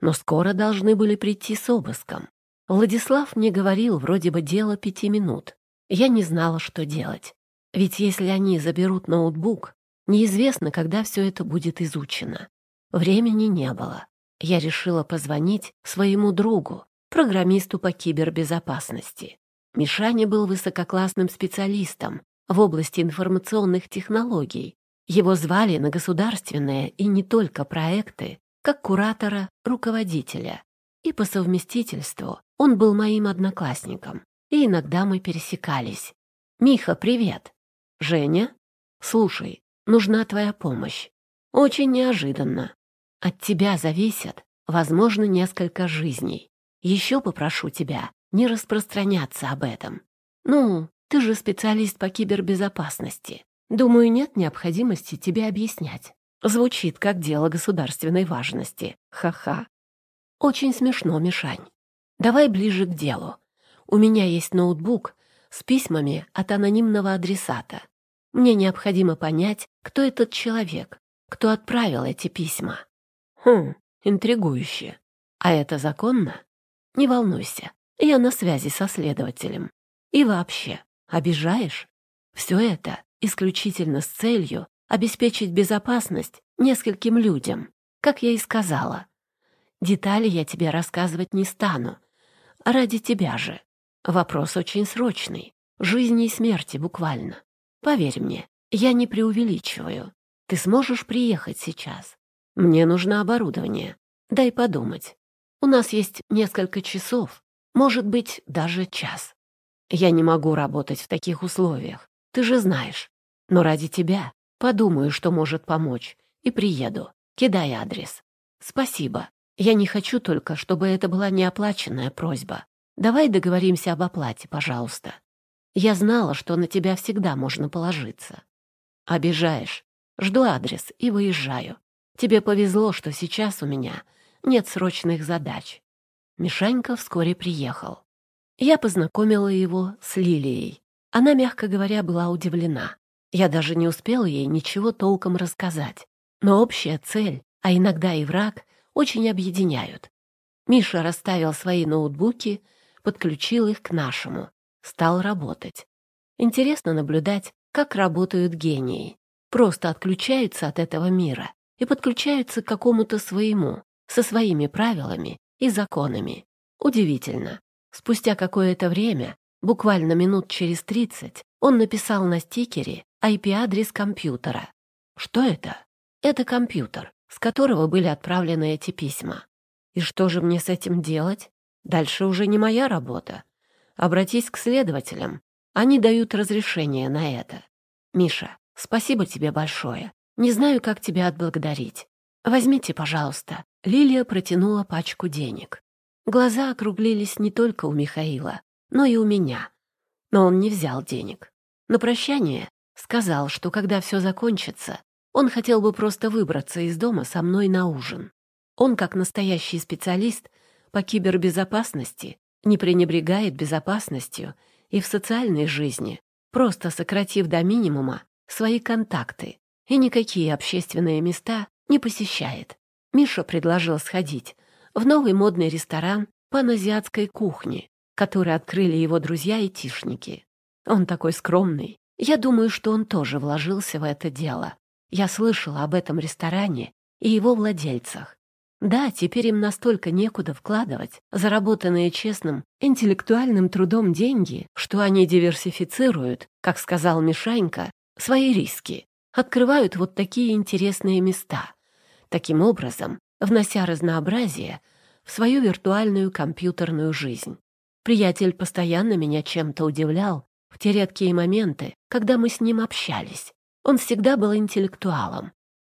но скоро должны были прийти с обыском. Владислав мне говорил, вроде бы дело пяти минут. Я не знала, что делать. Ведь если они заберут ноутбук, неизвестно, когда все это будет изучено. Времени не было. Я решила позвонить своему другу, программисту по кибербезопасности. Мишаня был высококлассным специалистом в области информационных технологий его звали на государственные и не только проекты, как куратора, руководителя. И по совместительству он был моим одноклассником, и иногда мы пересекались. «Миха, привет!» «Женя?» «Слушай, нужна твоя помощь. Очень неожиданно. От тебя зависят, возможно, несколько жизней. Еще попрошу тебя не распространяться об этом. Ну, ты же специалист по кибербезопасности. Думаю, нет необходимости тебе объяснять. Звучит как дело государственной важности. Ха-ха. Очень смешно, Мишань. Давай ближе к делу. У меня есть ноутбук с письмами от анонимного адресата. Мне необходимо понять, кто этот человек, кто отправил эти письма. Хм, интригующе. А это законно? Не волнуйся, я на связи со следователем. И вообще, обижаешь? Все это исключительно с целью обеспечить безопасность нескольким людям, как я и сказала. Детали я тебе рассказывать не стану. Ради тебя же. Вопрос очень срочный. Жизни и смерти буквально. Поверь мне, я не преувеличиваю. Ты сможешь приехать сейчас? Мне нужно оборудование. Дай подумать. У нас есть несколько часов, может быть, даже час. Я не могу работать в таких условиях ты же знаешь. Но ради тебя подумаю, что может помочь, и приеду. Кидай адрес. Спасибо. Я не хочу только, чтобы это была неоплаченная просьба. Давай договоримся об оплате, пожалуйста. Я знала, что на тебя всегда можно положиться. Обижаешь. Жду адрес и выезжаю. Тебе повезло, что сейчас у меня нет срочных задач. Мишанька вскоре приехал. Я познакомила его с Лилией. Она, мягко говоря, была удивлена. Я даже не успел ей ничего толком рассказать. Но общая цель, а иногда и враг, очень объединяют. Миша расставил свои ноутбуки, подключил их к нашему. Стал работать. Интересно наблюдать, как работают гении. Просто отключаются от этого мира и подключаются к какому-то своему, со своими правилами и законами. Удивительно. Спустя какое-то время Буквально минут через 30 он написал на стикере IP-адрес компьютера. Что это? Это компьютер, с которого были отправлены эти письма. И что же мне с этим делать? Дальше уже не моя работа. Обратись к следователям. Они дают разрешение на это. Миша, спасибо тебе большое. Не знаю, как тебя отблагодарить. Возьмите, пожалуйста. Лилия протянула пачку денег. Глаза округлились не только у Михаила, но и у меня. Но он не взял денег. На прощание сказал, что когда все закончится, он хотел бы просто выбраться из дома со мной на ужин. Он, как настоящий специалист по кибербезопасности, не пренебрегает безопасностью и в социальной жизни, просто сократив до минимума свои контакты и никакие общественные места не посещает. Миша предложил сходить в новый модный ресторан паназиатской кухни, который открыли его друзья и тишники. Он такой скромный. Я думаю, что он тоже вложился в это дело. Я слышала об этом ресторане и его владельцах. Да, теперь им настолько некуда вкладывать заработанные честным, интеллектуальным трудом деньги, что они диверсифицируют, как сказал Мишанька, свои риски, открывают вот такие интересные места, таким образом внося разнообразие в свою виртуальную компьютерную жизнь. Приятель постоянно меня чем-то удивлял в те редкие моменты, когда мы с ним общались. Он всегда был интеллектуалом.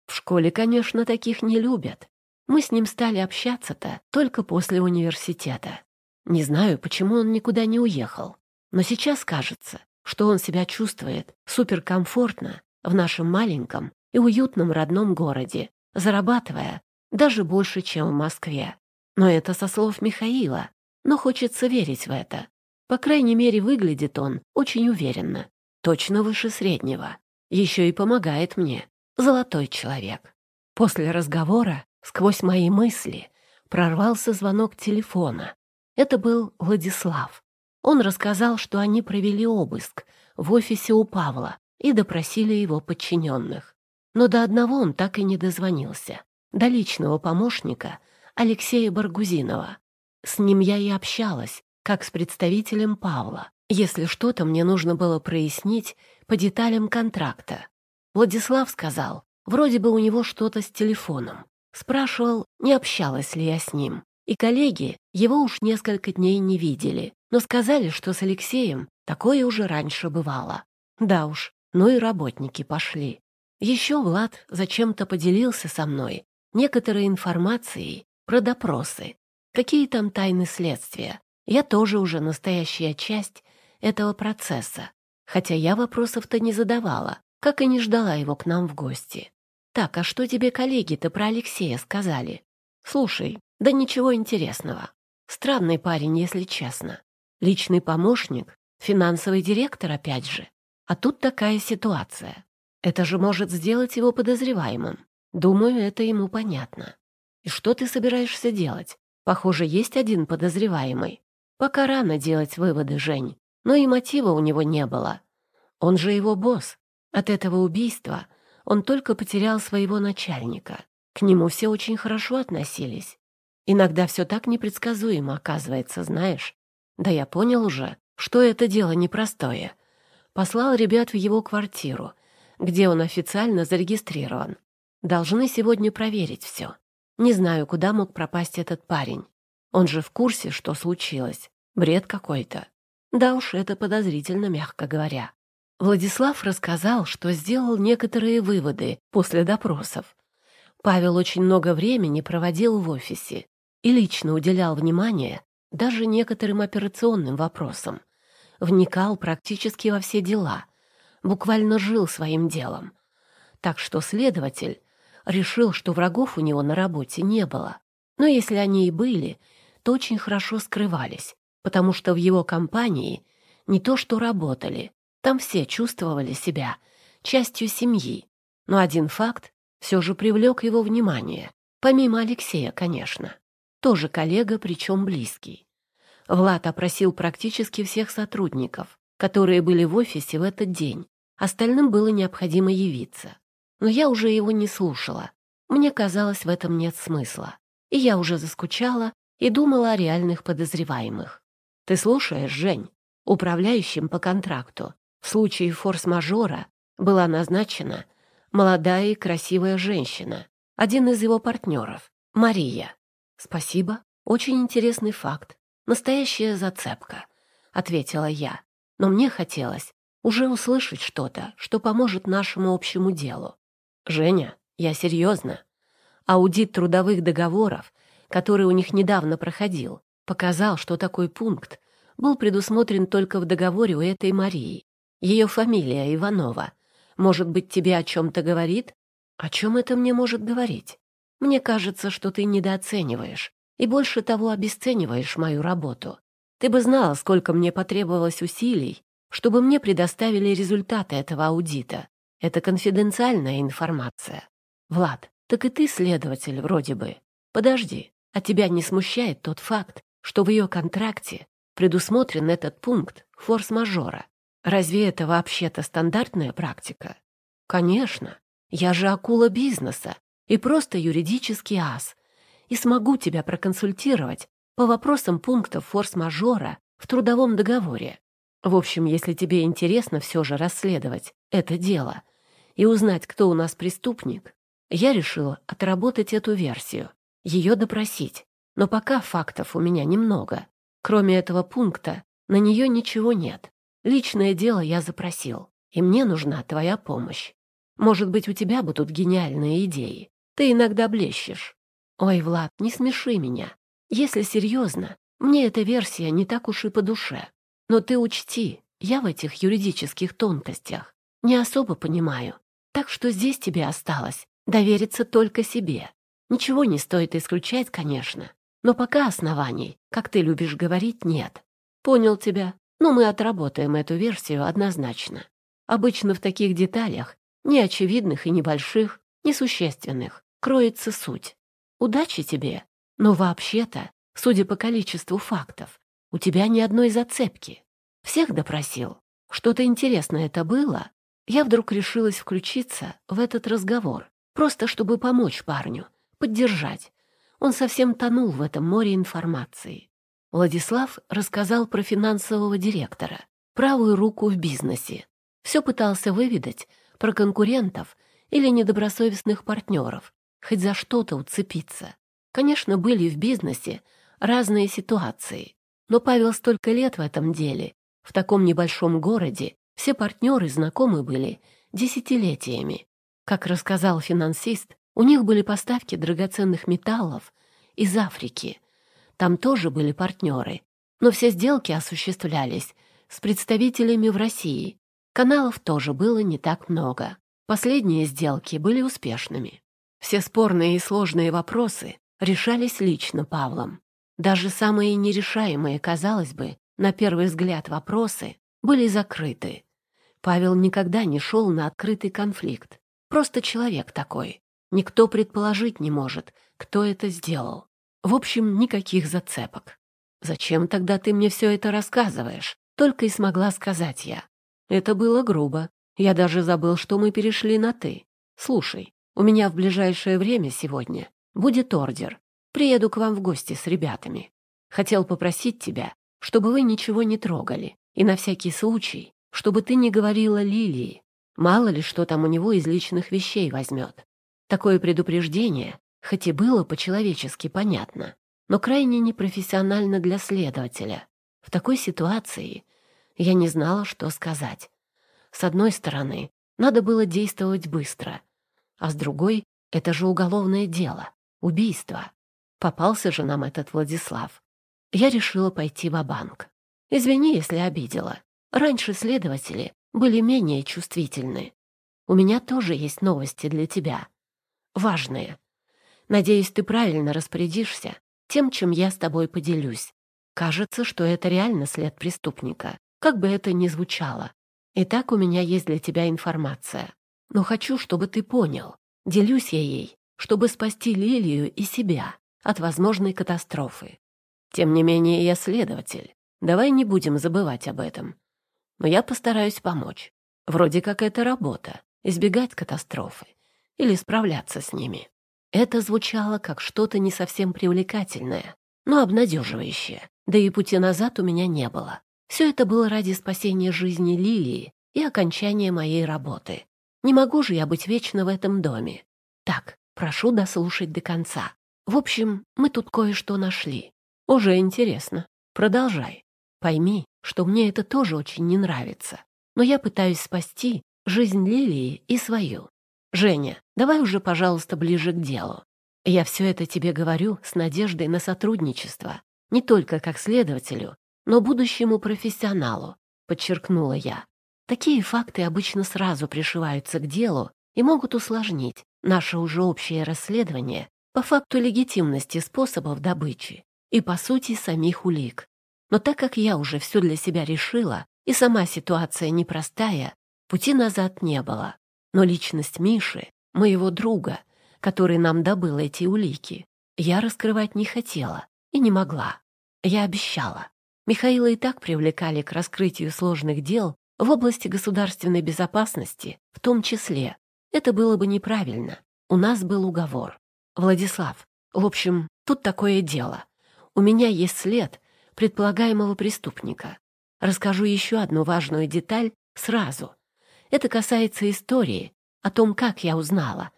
В школе, конечно, таких не любят. Мы с ним стали общаться-то только после университета. Не знаю, почему он никуда не уехал. Но сейчас кажется, что он себя чувствует суперкомфортно в нашем маленьком и уютном родном городе, зарабатывая даже больше, чем в Москве. Но это со слов Михаила, но хочется верить в это. По крайней мере, выглядит он очень уверенно, точно выше среднего. Еще и помогает мне, золотой человек. После разговора сквозь мои мысли прорвался звонок телефона. Это был Владислав. Он рассказал, что они провели обыск в офисе у Павла и допросили его подчиненных. Но до одного он так и не дозвонился. До личного помощника Алексея Баргузинова. С ним я и общалась, как с представителем Павла, если что-то мне нужно было прояснить по деталям контракта. Владислав сказал, вроде бы у него что-то с телефоном. Спрашивал, не общалась ли я с ним. И коллеги его уж несколько дней не видели, но сказали, что с Алексеем такое уже раньше бывало. Да уж, ну и работники пошли. Еще Влад зачем-то поделился со мной некоторой информацией про допросы, Какие там тайны следствия? Я тоже уже настоящая часть этого процесса. Хотя я вопросов-то не задавала, как и не ждала его к нам в гости. Так, а что тебе коллеги-то про Алексея сказали? Слушай, да ничего интересного. Странный парень, если честно. Личный помощник, финансовый директор опять же. А тут такая ситуация. Это же может сделать его подозреваемым. Думаю, это ему понятно. И что ты собираешься делать? Похоже, есть один подозреваемый. Пока рано делать выводы, Жень. Но и мотива у него не было. Он же его босс. От этого убийства он только потерял своего начальника. К нему все очень хорошо относились. Иногда все так непредсказуемо оказывается, знаешь. Да я понял уже, что это дело непростое. Послал ребят в его квартиру, где он официально зарегистрирован. Должны сегодня проверить все. Не знаю, куда мог пропасть этот парень. Он же в курсе, что случилось. Бред какой-то. Да уж, это подозрительно, мягко говоря. Владислав рассказал, что сделал некоторые выводы после допросов. Павел очень много времени проводил в офисе и лично уделял внимание даже некоторым операционным вопросам. Вникал практически во все дела, буквально жил своим делом. Так что следователь решил, что врагов у него на работе не было. Но если они и были, то очень хорошо скрывались, потому что в его компании не то что работали, там все чувствовали себя частью семьи. Но один факт все же привлек его внимание, помимо Алексея, конечно. Тоже коллега, причем близкий. Влад опросил практически всех сотрудников, которые были в офисе в этот день. Остальным было необходимо явиться но я уже его не слушала. Мне казалось, в этом нет смысла. И я уже заскучала и думала о реальных подозреваемых. «Ты слушаешь, Жень?» Управляющим по контракту в случае форс-мажора была назначена молодая и красивая женщина, один из его партнеров, Мария. «Спасибо, очень интересный факт, настоящая зацепка», — ответила я. «Но мне хотелось уже услышать что-то, что поможет нашему общему делу. Женя, я серьезно. Аудит трудовых договоров, который у них недавно проходил, показал, что такой пункт был предусмотрен только в договоре у этой Марии. Ее фамилия Иванова. Может быть, тебе о чем-то говорит? О чем это мне может говорить? Мне кажется, что ты недооцениваешь и больше того обесцениваешь мою работу. Ты бы знала, сколько мне потребовалось усилий, чтобы мне предоставили результаты этого аудита. Это конфиденциальная информация. Влад, так и ты следователь вроде бы. Подожди, а тебя не смущает тот факт, что в ее контракте предусмотрен этот пункт форс-мажора? Разве это вообще-то стандартная практика? Конечно. Я же акула бизнеса и просто юридический ас. И смогу тебя проконсультировать по вопросам пунктов форс-мажора в трудовом договоре. В общем, если тебе интересно все же расследовать это дело, и узнать, кто у нас преступник, я решила отработать эту версию, ее допросить. Но пока фактов у меня немного. Кроме этого пункта, на нее ничего нет. Личное дело я запросил, и мне нужна твоя помощь. Может быть, у тебя будут гениальные идеи. Ты иногда блещешь. Ой, Влад, не смеши меня. Если серьезно, мне эта версия не так уж и по душе. Но ты учти, я в этих юридических тонкостях не особо понимаю. Так что здесь тебе осталось довериться только себе. Ничего не стоит исключать, конечно, но пока оснований, как ты любишь говорить, нет. Понял тебя, но мы отработаем эту версию однозначно. Обычно в таких деталях, неочевидных и небольших, несущественных, кроется суть. Удачи тебе, но вообще-то, судя по количеству фактов, у тебя ни одной зацепки. Всех допросил. Что-то интересное это было? Я вдруг решилась включиться в этот разговор, просто чтобы помочь парню, поддержать. Он совсем тонул в этом море информации. Владислав рассказал про финансового директора, правую руку в бизнесе. Все пытался выведать про конкурентов или недобросовестных партнеров, хоть за что-то уцепиться. Конечно, были в бизнесе разные ситуации, но Павел столько лет в этом деле, в таком небольшом городе, все партнеры знакомы были десятилетиями. Как рассказал финансист, у них были поставки драгоценных металлов из Африки. Там тоже были партнеры, но все сделки осуществлялись с представителями в России. Каналов тоже было не так много. Последние сделки были успешными. Все спорные и сложные вопросы решались лично Павлом. Даже самые нерешаемые, казалось бы, на первый взгляд вопросы были закрыты. Павел никогда не шел на открытый конфликт. Просто человек такой. Никто предположить не может, кто это сделал. В общем, никаких зацепок. «Зачем тогда ты мне все это рассказываешь?» Только и смогла сказать я. Это было грубо. Я даже забыл, что мы перешли на «ты». Слушай, у меня в ближайшее время сегодня будет ордер. Приеду к вам в гости с ребятами. Хотел попросить тебя, чтобы вы ничего не трогали и на всякий случай чтобы ты не говорила Лилии. Мало ли, что там у него из личных вещей возьмет. Такое предупреждение, хоть и было по-человечески понятно, но крайне непрофессионально для следователя. В такой ситуации я не знала, что сказать. С одной стороны, надо было действовать быстро, а с другой — это же уголовное дело, убийство. Попался же нам этот Владислав. Я решила пойти в банк Извини, если обидела. Раньше следователи были менее чувствительны. У меня тоже есть новости для тебя. Важные. Надеюсь, ты правильно распорядишься тем, чем я с тобой поделюсь. Кажется, что это реально след преступника, как бы это ни звучало. Итак, у меня есть для тебя информация. Но хочу, чтобы ты понял. Делюсь я ей, чтобы спасти Лилию и себя от возможной катастрофы. Тем не менее, я следователь. Давай не будем забывать об этом но я постараюсь помочь. Вроде как это работа — избегать катастрофы или справляться с ними. Это звучало как что-то не совсем привлекательное, но обнадеживающее, да и пути назад у меня не было. Все это было ради спасения жизни Лилии и окончания моей работы. Не могу же я быть вечно в этом доме. Так, прошу дослушать до конца. В общем, мы тут кое-что нашли. Уже интересно. Продолжай. Пойми, что мне это тоже очень не нравится. Но я пытаюсь спасти жизнь Лилии и свою. Женя, давай уже, пожалуйста, ближе к делу. Я все это тебе говорю с надеждой на сотрудничество, не только как следователю, но будущему профессионалу, подчеркнула я. Такие факты обычно сразу пришиваются к делу и могут усложнить наше уже общее расследование по факту легитимности способов добычи и, по сути, самих улик. Но так как я уже все для себя решила, и сама ситуация непростая, пути назад не было. Но личность Миши, моего друга, который нам добыл эти улики, я раскрывать не хотела и не могла. Я обещала. Михаила и так привлекали к раскрытию сложных дел в области государственной безопасности, в том числе. Это было бы неправильно. У нас был уговор. Владислав, в общем, тут такое дело. У меня есть след, предполагаемого преступника. Расскажу еще одну важную деталь сразу. Это касается истории, о том, как я узнала,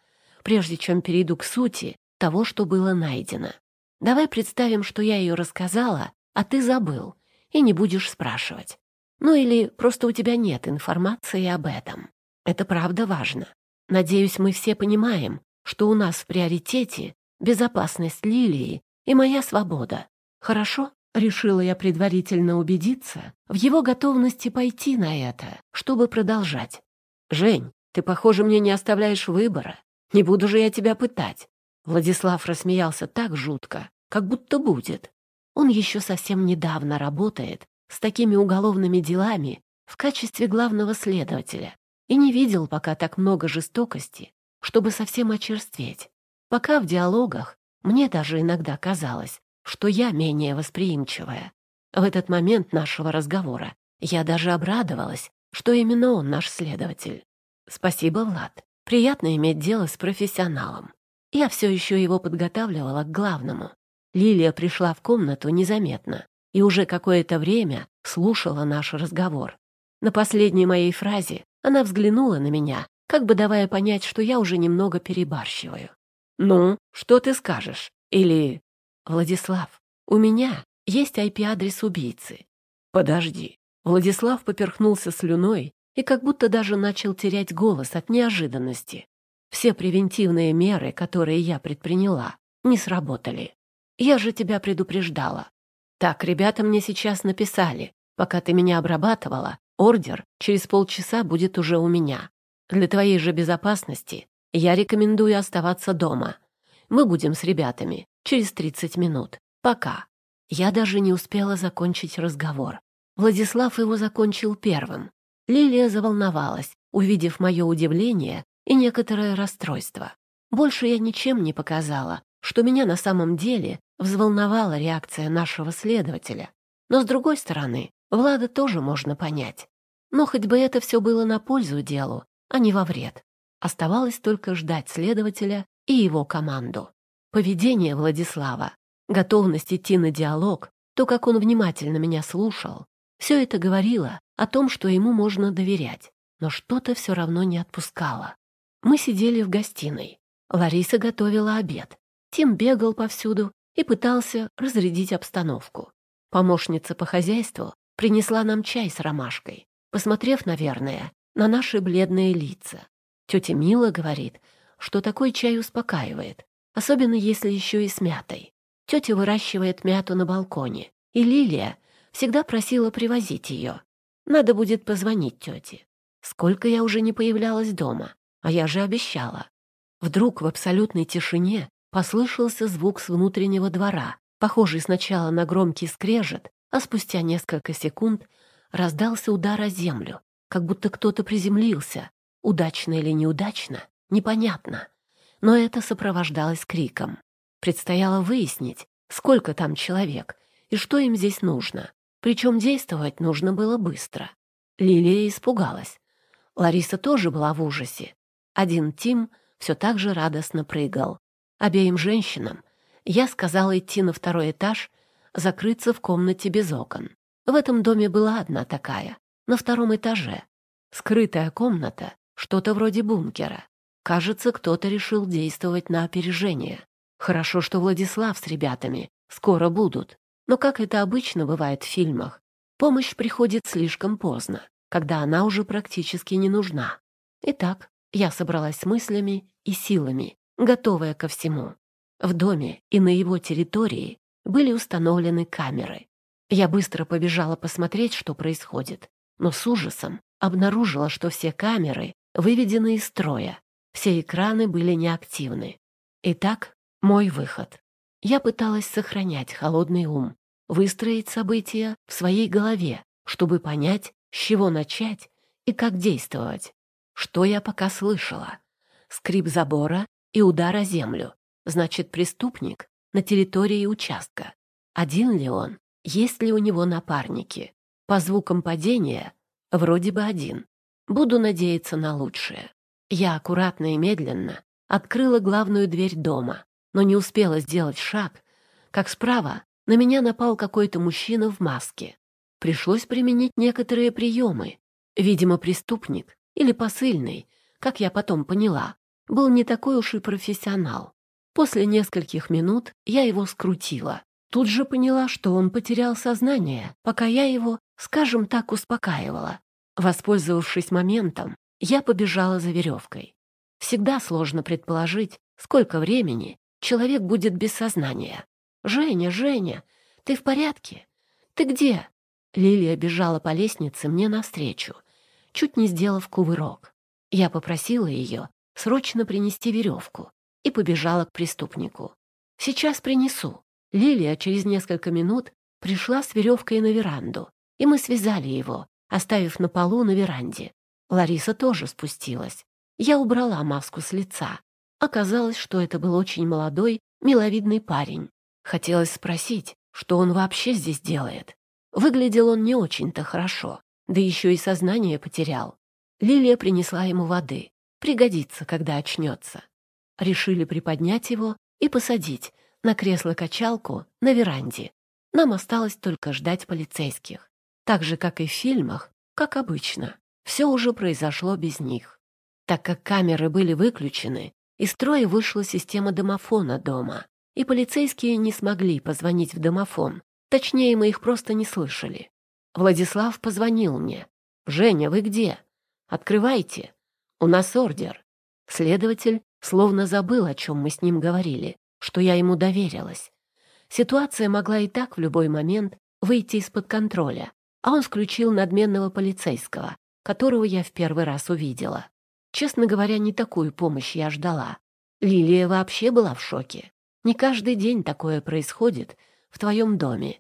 прежде чем перейду к сути того, что было найдено. Давай представим, что я ее рассказала, а ты забыл и не будешь спрашивать. Ну или просто у тебя нет информации об этом. Это правда важно. Надеюсь, мы все понимаем, что у нас в приоритете безопасность Лилии и моя свобода. Хорошо? Решила я предварительно убедиться в его готовности пойти на это, чтобы продолжать. «Жень, ты, похоже, мне не оставляешь выбора. Не буду же я тебя пытать». Владислав рассмеялся так жутко, как будто будет. Он еще совсем недавно работает с такими уголовными делами в качестве главного следователя и не видел пока так много жестокости, чтобы совсем очерстветь. Пока в диалогах мне даже иногда казалось, что я менее восприимчивая. В этот момент нашего разговора я даже обрадовалась, что именно он наш следователь. Спасибо, Влад. Приятно иметь дело с профессионалом. Я все еще его подготавливала к главному. Лилия пришла в комнату незаметно и уже какое-то время слушала наш разговор. На последней моей фразе она взглянула на меня, как бы давая понять, что я уже немного перебарщиваю. «Ну, что ты скажешь? Или «Владислав, у меня есть IP-адрес убийцы». «Подожди». Владислав поперхнулся слюной и как будто даже начал терять голос от неожиданности. Все превентивные меры, которые я предприняла, не сработали. Я же тебя предупреждала. Так, ребята мне сейчас написали. Пока ты меня обрабатывала, ордер через полчаса будет уже у меня. Для твоей же безопасности я рекомендую оставаться дома. Мы будем с ребятами через 30 минут. Пока. Я даже не успела закончить разговор. Владислав его закончил первым. Лилия заволновалась, увидев мое удивление и некоторое расстройство. Больше я ничем не показала, что меня на самом деле взволновала реакция нашего следователя. Но, с другой стороны, Влада тоже можно понять. Но хоть бы это все было на пользу делу, а не во вред. Оставалось только ждать следователя и его команду. Поведение Владислава, готовность идти на диалог, то, как он внимательно меня слушал, все это говорило о том, что ему можно доверять, но что-то все равно не отпускало. Мы сидели в гостиной. Лариса готовила обед. Тим бегал повсюду и пытался разрядить обстановку. Помощница по хозяйству принесла нам чай с ромашкой, посмотрев, наверное, на наши бледные лица. Тетя Мила говорит, что такой чай успокаивает, особенно если еще и с мятой. Тетя выращивает мяту на балконе, и Лилия всегда просила привозить ее. Надо будет позвонить тете. Сколько я уже не появлялась дома, а я же обещала. Вдруг в абсолютной тишине послышался звук с внутреннего двора, похожий сначала на громкий скрежет, а спустя несколько секунд раздался удар о землю, как будто кто-то приземлился. Удачно или неудачно, непонятно но это сопровождалось криком. Предстояло выяснить, сколько там человек и что им здесь нужно. Причем действовать нужно было быстро. Лилия испугалась. Лариса тоже была в ужасе. Один Тим все так же радостно прыгал. Обеим женщинам я сказала идти на второй этаж, закрыться в комнате без окон. В этом доме была одна такая, на втором этаже. Скрытая комната, что-то вроде бункера. Кажется, кто-то решил действовать на опережение. Хорошо, что Владислав с ребятами. Скоро будут. Но, как это обычно бывает в фильмах, помощь приходит слишком поздно, когда она уже практически не нужна. Итак, я собралась с мыслями и силами, готовая ко всему. В доме и на его территории были установлены камеры. Я быстро побежала посмотреть, что происходит, но с ужасом обнаружила, что все камеры выведены из строя, все экраны были неактивны. Итак, мой выход. Я пыталась сохранять холодный ум, выстроить события в своей голове, чтобы понять, с чего начать и как действовать. Что я пока слышала? Скрип забора и удар о землю. Значит, преступник на территории участка. Один ли он? Есть ли у него напарники? По звукам падения вроде бы один. Буду надеяться на лучшее. Я аккуратно и медленно открыла главную дверь дома, но не успела сделать шаг, как справа на меня напал какой-то мужчина в маске. Пришлось применить некоторые приемы. Видимо, преступник или посыльный, как я потом поняла, был не такой уж и профессионал. После нескольких минут я его скрутила. Тут же поняла, что он потерял сознание, пока я его, скажем так, успокаивала. Воспользовавшись моментом, я побежала за веревкой. Всегда сложно предположить, сколько времени человек будет без сознания. «Женя, Женя, ты в порядке? Ты где?» Лилия бежала по лестнице мне навстречу, чуть не сделав кувырок. Я попросила ее срочно принести веревку и побежала к преступнику. «Сейчас принесу». Лилия через несколько минут пришла с веревкой на веранду, и мы связали его, оставив на полу на веранде. Лариса тоже спустилась. Я убрала маску с лица. Оказалось, что это был очень молодой, миловидный парень. Хотелось спросить, что он вообще здесь делает. Выглядел он не очень-то хорошо, да еще и сознание потерял. Лилия принесла ему воды. Пригодится, когда очнется. Решили приподнять его и посадить на кресло-качалку на веранде. Нам осталось только ждать полицейских. Так же, как и в фильмах, как обычно все уже произошло без них. Так как камеры были выключены, из строя вышла система домофона дома, и полицейские не смогли позвонить в домофон. Точнее, мы их просто не слышали. Владислав позвонил мне. «Женя, вы где? Открывайте. У нас ордер». Следователь словно забыл, о чем мы с ним говорили, что я ему доверилась. Ситуация могла и так в любой момент выйти из-под контроля, а он включил надменного полицейского, которого я в первый раз увидела. Честно говоря, не такую помощь я ждала. Лилия вообще была в шоке. Не каждый день такое происходит в твоем доме.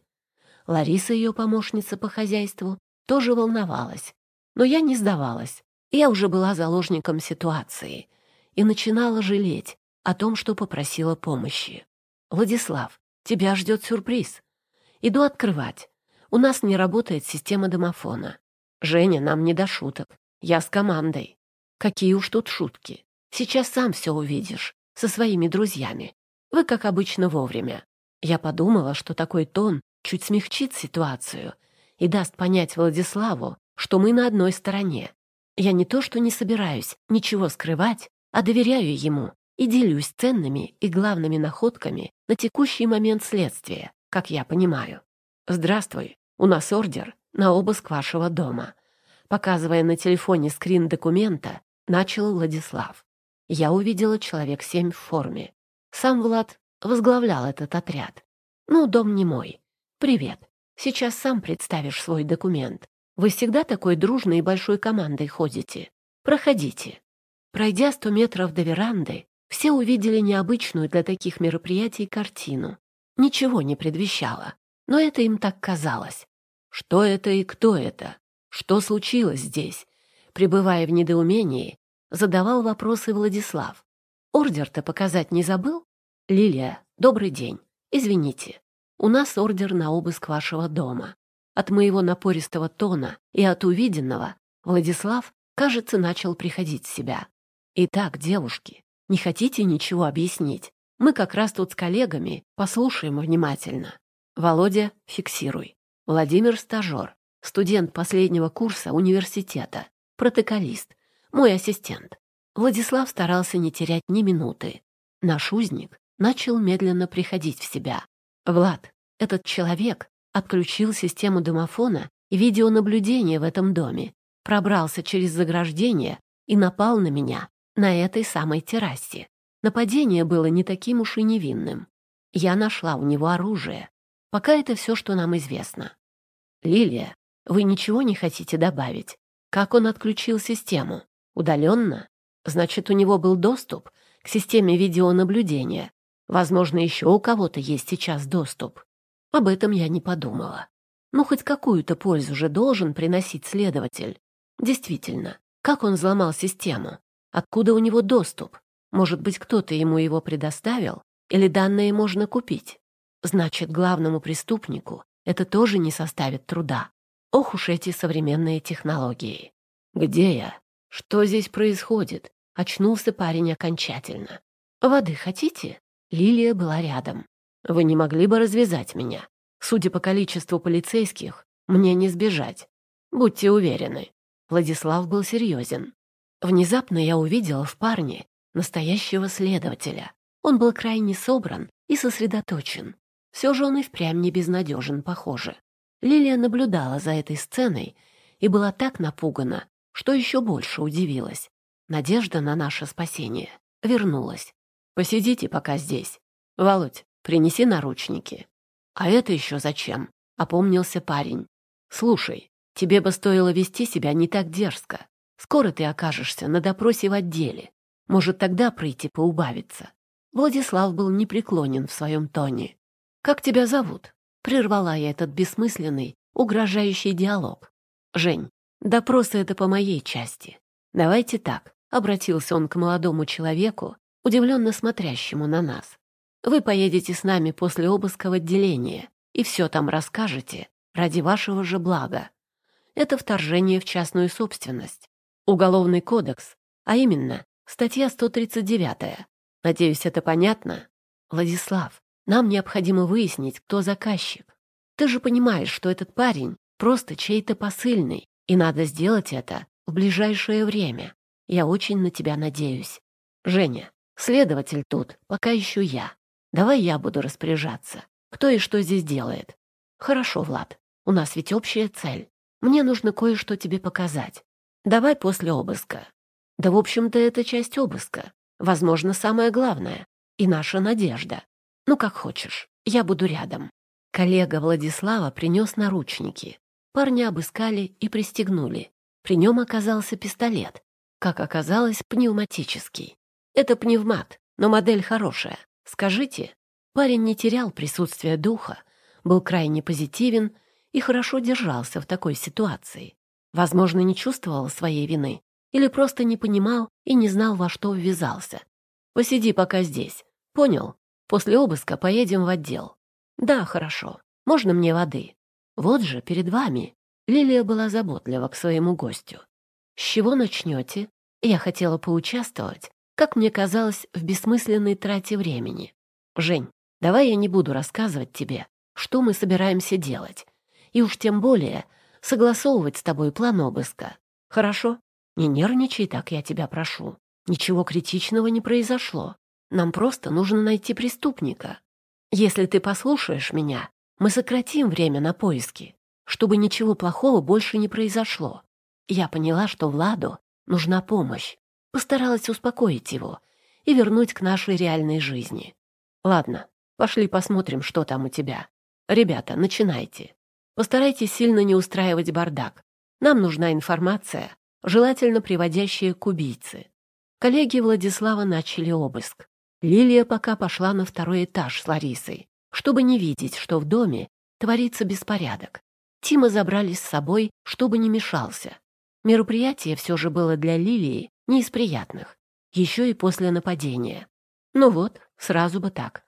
Лариса, ее помощница по хозяйству, тоже волновалась. Но я не сдавалась. Я уже была заложником ситуации и начинала жалеть о том, что попросила помощи. «Владислав, тебя ждет сюрприз. Иду открывать. У нас не работает система домофона. Женя нам не до шуток. Я с командой. Какие уж тут шутки. Сейчас сам все увидишь. Со своими друзьями. Вы, как обычно, вовремя. Я подумала, что такой тон чуть смягчит ситуацию и даст понять Владиславу, что мы на одной стороне. Я не то что не собираюсь ничего скрывать, а доверяю ему и делюсь ценными и главными находками на текущий момент следствия, как я понимаю. «Здравствуй, у нас ордер», на обыск вашего дома. Показывая на телефоне скрин документа, начал Владислав. Я увидела человек семь в форме. Сам Влад возглавлял этот отряд. Ну, дом не мой. Привет. Сейчас сам представишь свой документ. Вы всегда такой дружной и большой командой ходите. Проходите. Пройдя сто метров до веранды, все увидели необычную для таких мероприятий картину. Ничего не предвещало, но это им так казалось. Что это и кто это? Что случилось здесь? Пребывая в недоумении, задавал вопросы Владислав. Ордер-то показать не забыл? Лилия, добрый день. Извините. У нас ордер на обыск вашего дома. От моего напористого тона и от увиденного Владислав, кажется, начал приходить в себя. Итак, девушки, не хотите ничего объяснить? Мы как раз тут с коллегами послушаем внимательно. Володя, фиксируй. Владимир — стажер, студент последнего курса университета, протоколист, мой ассистент. Владислав старался не терять ни минуты. Наш узник начал медленно приходить в себя. «Влад, этот человек отключил систему домофона и видеонаблюдения в этом доме, пробрался через заграждение и напал на меня на этой самой террасе. Нападение было не таким уж и невинным. Я нашла у него оружие, Пока это все, что нам известно. Лилия, вы ничего не хотите добавить? Как он отключил систему? Удаленно? Значит, у него был доступ к системе видеонаблюдения. Возможно, еще у кого-то есть сейчас доступ. Об этом я не подумала. Ну, хоть какую-то пользу же должен приносить следователь. Действительно, как он взломал систему? Откуда у него доступ? Может быть, кто-то ему его предоставил? Или данные можно купить? Значит, главному преступнику это тоже не составит труда. Ох уж эти современные технологии. Где я? Что здесь происходит? Очнулся парень окончательно. Воды хотите? Лилия была рядом. Вы не могли бы развязать меня? Судя по количеству полицейских, мне не сбежать. Будьте уверены. Владислав был серьезен. Внезапно я увидела в парне настоящего следователя. Он был крайне собран и сосредоточен. Все же он и впрямь не безнадежен, похоже. Лилия наблюдала за этой сценой и была так напугана, что еще больше удивилась. Надежда на наше спасение вернулась. «Посидите пока здесь. Володь, принеси наручники». «А это еще зачем?» — опомнился парень. «Слушай, тебе бы стоило вести себя не так дерзко. Скоро ты окажешься на допросе в отделе. Может, тогда прийти поубавиться». Владислав был непреклонен в своем тоне. «Как тебя зовут?» — прервала я этот бессмысленный, угрожающий диалог. «Жень, допросы — это по моей части. Давайте так», — обратился он к молодому человеку, удивленно смотрящему на нас. «Вы поедете с нами после обыска в отделение и все там расскажете ради вашего же блага. Это вторжение в частную собственность. Уголовный кодекс, а именно, статья 139. Надеюсь, это понятно? Владислав, нам необходимо выяснить, кто заказчик. Ты же понимаешь, что этот парень просто чей-то посыльный, и надо сделать это в ближайшее время. Я очень на тебя надеюсь. Женя, следователь тут, пока еще я. Давай я буду распоряжаться. Кто и что здесь делает? Хорошо, Влад. У нас ведь общая цель. Мне нужно кое-что тебе показать. Давай после обыска. Да, в общем-то, это часть обыска. Возможно, самое главное. И наша надежда. Ну, как хочешь, я буду рядом». Коллега Владислава принес наручники. Парня обыскали и пристегнули. При нем оказался пистолет. Как оказалось, пневматический. Это пневмат, но модель хорошая. Скажите, парень не терял присутствия духа, был крайне позитивен и хорошо держался в такой ситуации. Возможно, не чувствовал своей вины или просто не понимал и не знал, во что ввязался. «Посиди пока здесь. Понял?» После обыска поедем в отдел. Да, хорошо. Можно мне воды? Вот же, перед вами. Лилия была заботлива к своему гостю. С чего начнете? Я хотела поучаствовать, как мне казалось, в бессмысленной трате времени. Жень, давай я не буду рассказывать тебе, что мы собираемся делать. И уж тем более согласовывать с тобой план обыска. Хорошо? Не нервничай так, я тебя прошу. Ничего критичного не произошло. Нам просто нужно найти преступника. Если ты послушаешь меня, мы сократим время на поиски, чтобы ничего плохого больше не произошло. Я поняла, что Владу нужна помощь. Постаралась успокоить его и вернуть к нашей реальной жизни. Ладно, пошли посмотрим, что там у тебя. Ребята, начинайте. Постарайтесь сильно не устраивать бардак. Нам нужна информация, желательно приводящая к убийце. Коллеги Владислава начали обыск. Лилия пока пошла на второй этаж с Ларисой, чтобы не видеть, что в доме творится беспорядок. Тима забрали с собой, чтобы не мешался. Мероприятие все же было для Лилии не из приятных, еще и после нападения. Ну вот, сразу бы так.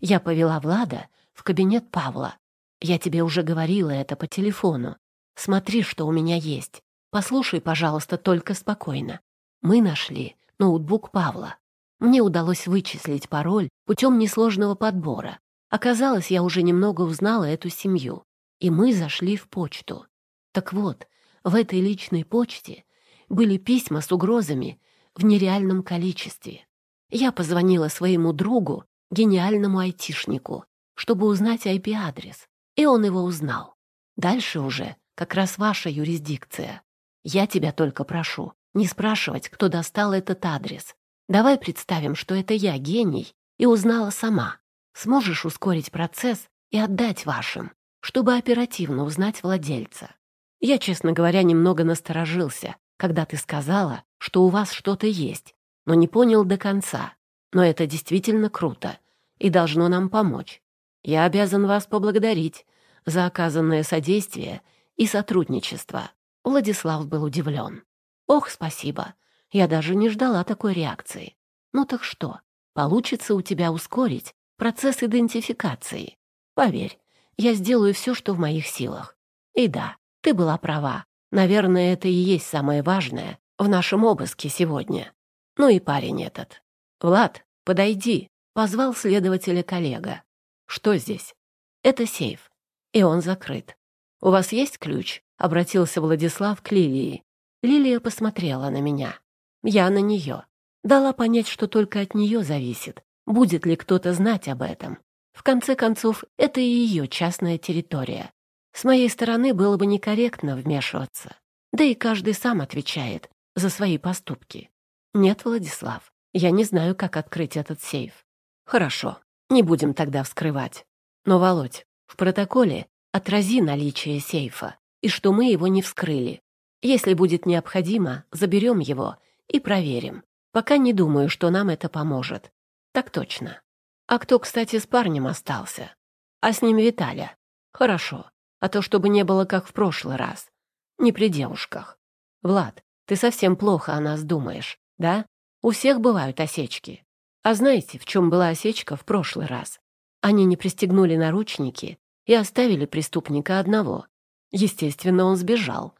Я повела Влада в кабинет Павла. Я тебе уже говорила это по телефону. Смотри, что у меня есть. Послушай, пожалуйста, только спокойно. Мы нашли ноутбук Павла. Мне удалось вычислить пароль путем несложного подбора. Оказалось, я уже немного узнала эту семью, и мы зашли в почту. Так вот, в этой личной почте были письма с угрозами в нереальном количестве. Я позвонила своему другу, гениальному айтишнику, чтобы узнать IP-адрес, и он его узнал. Дальше уже как раз ваша юрисдикция. Я тебя только прошу не спрашивать, кто достал этот адрес, Давай представим, что это я гений и узнала сама. Сможешь ускорить процесс и отдать вашим, чтобы оперативно узнать владельца. Я, честно говоря, немного насторожился, когда ты сказала, что у вас что-то есть, но не понял до конца. Но это действительно круто и должно нам помочь. Я обязан вас поблагодарить за оказанное содействие и сотрудничество. Владислав был удивлен. Ох, спасибо. Я даже не ждала такой реакции. Ну так что, получится у тебя ускорить процесс идентификации. Поверь, я сделаю все, что в моих силах. И да, ты была права. Наверное, это и есть самое важное в нашем обыске сегодня. Ну и парень этот. Влад, подойди, позвал следователя коллега. Что здесь? Это сейф, и он закрыт. У вас есть ключ? Обратился Владислав к Лилии. Лилия посмотрела на меня. Я на нее. Дала понять, что только от нее зависит, будет ли кто-то знать об этом. В конце концов, это и ее частная территория. С моей стороны было бы некорректно вмешиваться. Да и каждый сам отвечает за свои поступки. Нет, Владислав, я не знаю, как открыть этот сейф. Хорошо, не будем тогда вскрывать. Но, Володь, в протоколе отрази наличие сейфа и что мы его не вскрыли. Если будет необходимо, заберем его и проверим. Пока не думаю, что нам это поможет. Так точно. А кто, кстати, с парнем остался? А с ним Виталя. Хорошо. А то, чтобы не было как в прошлый раз. Не при девушках. Влад, ты совсем плохо о нас думаешь, да? У всех бывают осечки. А знаете, в чем была осечка в прошлый раз? Они не пристегнули наручники и оставили преступника одного. Естественно, он сбежал.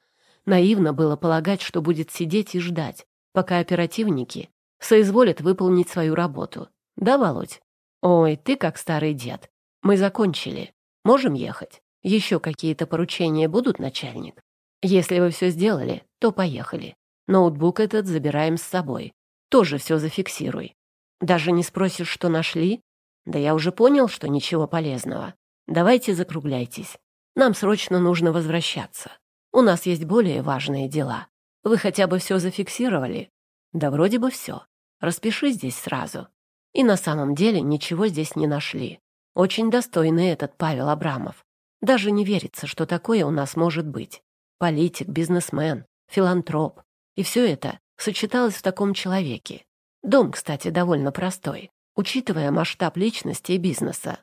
Наивно было полагать, что будет сидеть и ждать, пока оперативники соизволят выполнить свою работу. Да, Володь? Ой, ты как старый дед. Мы закончили. Можем ехать? Еще какие-то поручения будут, начальник? Если вы все сделали, то поехали. Ноутбук этот забираем с собой. Тоже все зафиксируй. Даже не спросишь, что нашли? Да я уже понял, что ничего полезного. Давайте закругляйтесь. Нам срочно нужно возвращаться. У нас есть более важные дела. Вы хотя бы все зафиксировали? Да вроде бы все. Распиши здесь сразу. И на самом деле ничего здесь не нашли. Очень достойный этот Павел Абрамов. Даже не верится, что такое у нас может быть. Политик, бизнесмен, филантроп. И все это сочеталось в таком человеке. Дом, кстати, довольно простой, учитывая масштаб личности и бизнеса.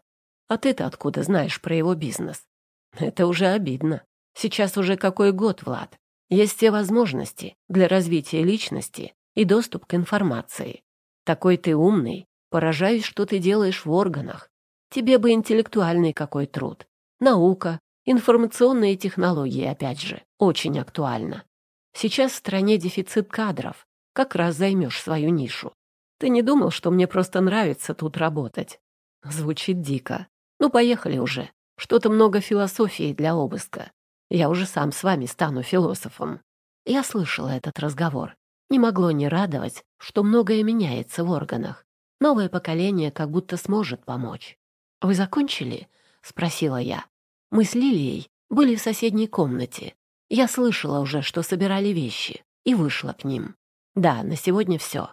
А ты-то откуда знаешь про его бизнес? Это уже обидно. Сейчас уже какой год, Влад? Есть все возможности для развития личности и доступ к информации. Такой ты умный, поражаюсь, что ты делаешь в органах. Тебе бы интеллектуальный какой труд. Наука, информационные технологии, опять же, очень актуально. Сейчас в стране дефицит кадров. Как раз займешь свою нишу. Ты не думал, что мне просто нравится тут работать? Звучит дико. Ну, поехали уже. Что-то много философии для обыска. Я уже сам с вами стану философом. Я слышала этот разговор. Не могло не радовать, что многое меняется в органах. Новое поколение как будто сможет помочь. «Вы закончили?» — спросила я. Мы с Лилией были в соседней комнате. Я слышала уже, что собирали вещи, и вышла к ним. «Да, на сегодня все.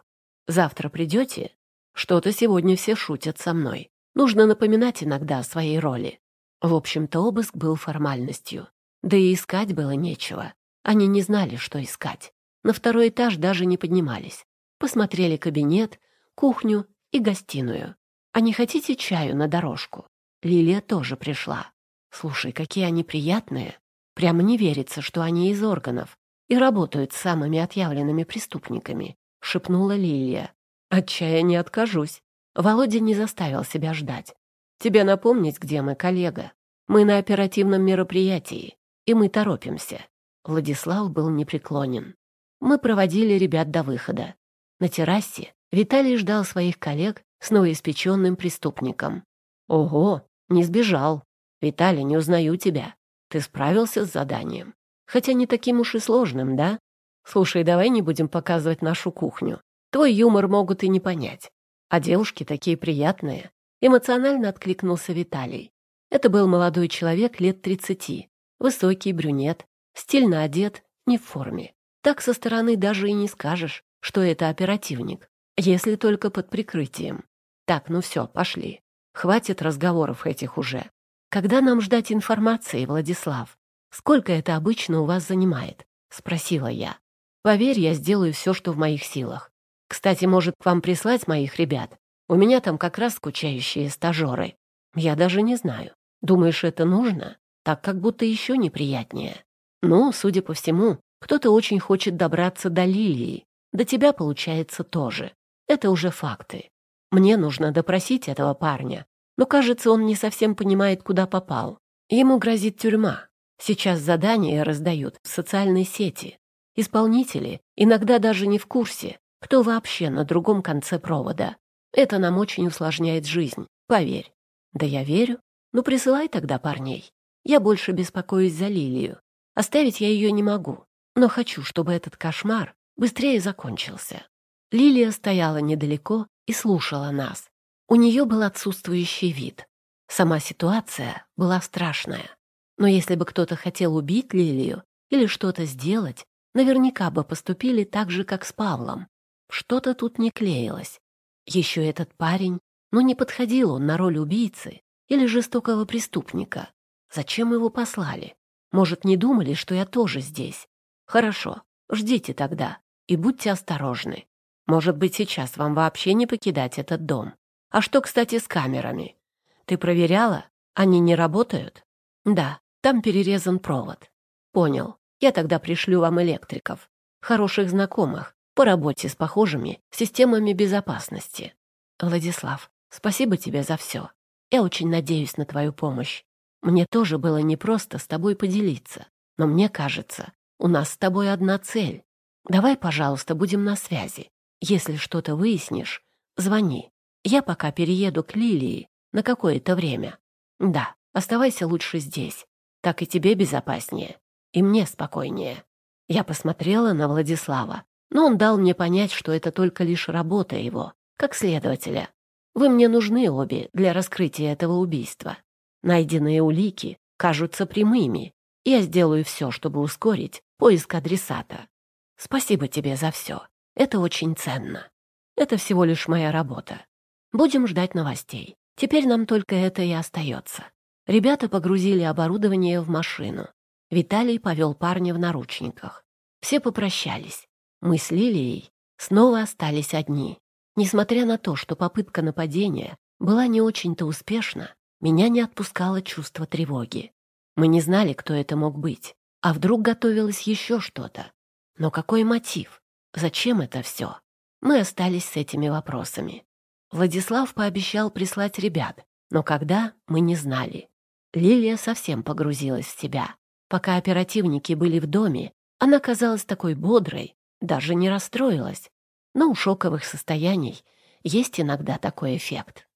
Завтра придете?» «Что-то сегодня все шутят со мной. Нужно напоминать иногда о своей роли». В общем-то, обыск был формальностью. Да и искать было нечего. Они не знали, что искать. На второй этаж даже не поднимались. Посмотрели кабинет, кухню и гостиную. «А не хотите чаю на дорожку?» Лилия тоже пришла. «Слушай, какие они приятные. Прямо не верится, что они из органов и работают с самыми отъявленными преступниками», — шепнула Лилия. «От чая не откажусь». Володя не заставил себя ждать. «Тебе напомнить, где мы, коллега? Мы на оперативном мероприятии и мы торопимся». Владислав был непреклонен. Мы проводили ребят до выхода. На террасе Виталий ждал своих коллег с новоиспеченным преступником. «Ого, не сбежал. Виталий, не узнаю тебя. Ты справился с заданием. Хотя не таким уж и сложным, да? Слушай, давай не будем показывать нашу кухню. Твой юмор могут и не понять. А девушки такие приятные». Эмоционально откликнулся Виталий. Это был молодой человек лет 30, Высокий брюнет, стильно одет, не в форме. Так со стороны даже и не скажешь, что это оперативник, если только под прикрытием. Так, ну все, пошли. Хватит разговоров этих уже. Когда нам ждать информации, Владислав? Сколько это обычно у вас занимает? Спросила я. Поверь, я сделаю все, что в моих силах. Кстати, может, к вам прислать моих ребят? У меня там как раз скучающие стажеры. Я даже не знаю. Думаешь, это нужно? так как будто еще неприятнее. Но, судя по всему, кто-то очень хочет добраться до Лилии. До тебя, получается, тоже. Это уже факты. Мне нужно допросить этого парня. Но, кажется, он не совсем понимает, куда попал. Ему грозит тюрьма. Сейчас задания раздают в социальной сети. Исполнители иногда даже не в курсе, кто вообще на другом конце провода. Это нам очень усложняет жизнь, поверь. Да я верю. Ну, присылай тогда парней. Я больше беспокоюсь за Лилию. Оставить я ее не могу, но хочу, чтобы этот кошмар быстрее закончился. Лилия стояла недалеко и слушала нас. У нее был отсутствующий вид. Сама ситуация была страшная. Но если бы кто-то хотел убить Лилию или что-то сделать, наверняка бы поступили так же, как с Павлом. Что-то тут не клеилось. Еще этот парень, ну не подходил он на роль убийцы или жестокого преступника. Зачем его послали? Может, не думали, что я тоже здесь? Хорошо, ждите тогда и будьте осторожны. Может быть, сейчас вам вообще не покидать этот дом. А что, кстати, с камерами? Ты проверяла? Они не работают? Да, там перерезан провод. Понял. Я тогда пришлю вам электриков. Хороших знакомых, по работе с похожими системами безопасности. Владислав, спасибо тебе за все. Я очень надеюсь на твою помощь. Мне тоже было непросто с тобой поделиться, но мне кажется, у нас с тобой одна цель. Давай, пожалуйста, будем на связи. Если что-то выяснишь, звони. Я пока перееду к Лилии на какое-то время. Да, оставайся лучше здесь. Так и тебе безопаснее, и мне спокойнее. Я посмотрела на Владислава, но он дал мне понять, что это только лишь работа его, как следователя. Вы мне нужны обе для раскрытия этого убийства. Найденные улики кажутся прямыми. Я сделаю все, чтобы ускорить поиск адресата. Спасибо тебе за все. Это очень ценно. Это всего лишь моя работа. Будем ждать новостей. Теперь нам только это и остается. Ребята погрузили оборудование в машину. Виталий повел парня в наручниках. Все попрощались. Мы с Лилией снова остались одни. Несмотря на то, что попытка нападения была не очень-то успешна, меня не отпускало чувство тревоги. Мы не знали, кто это мог быть. А вдруг готовилось еще что-то? Но какой мотив? Зачем это все? Мы остались с этими вопросами. Владислав пообещал прислать ребят, но когда, мы не знали. Лилия совсем погрузилась в себя. Пока оперативники были в доме, она казалась такой бодрой, даже не расстроилась. Но у шоковых состояний есть иногда такой эффект.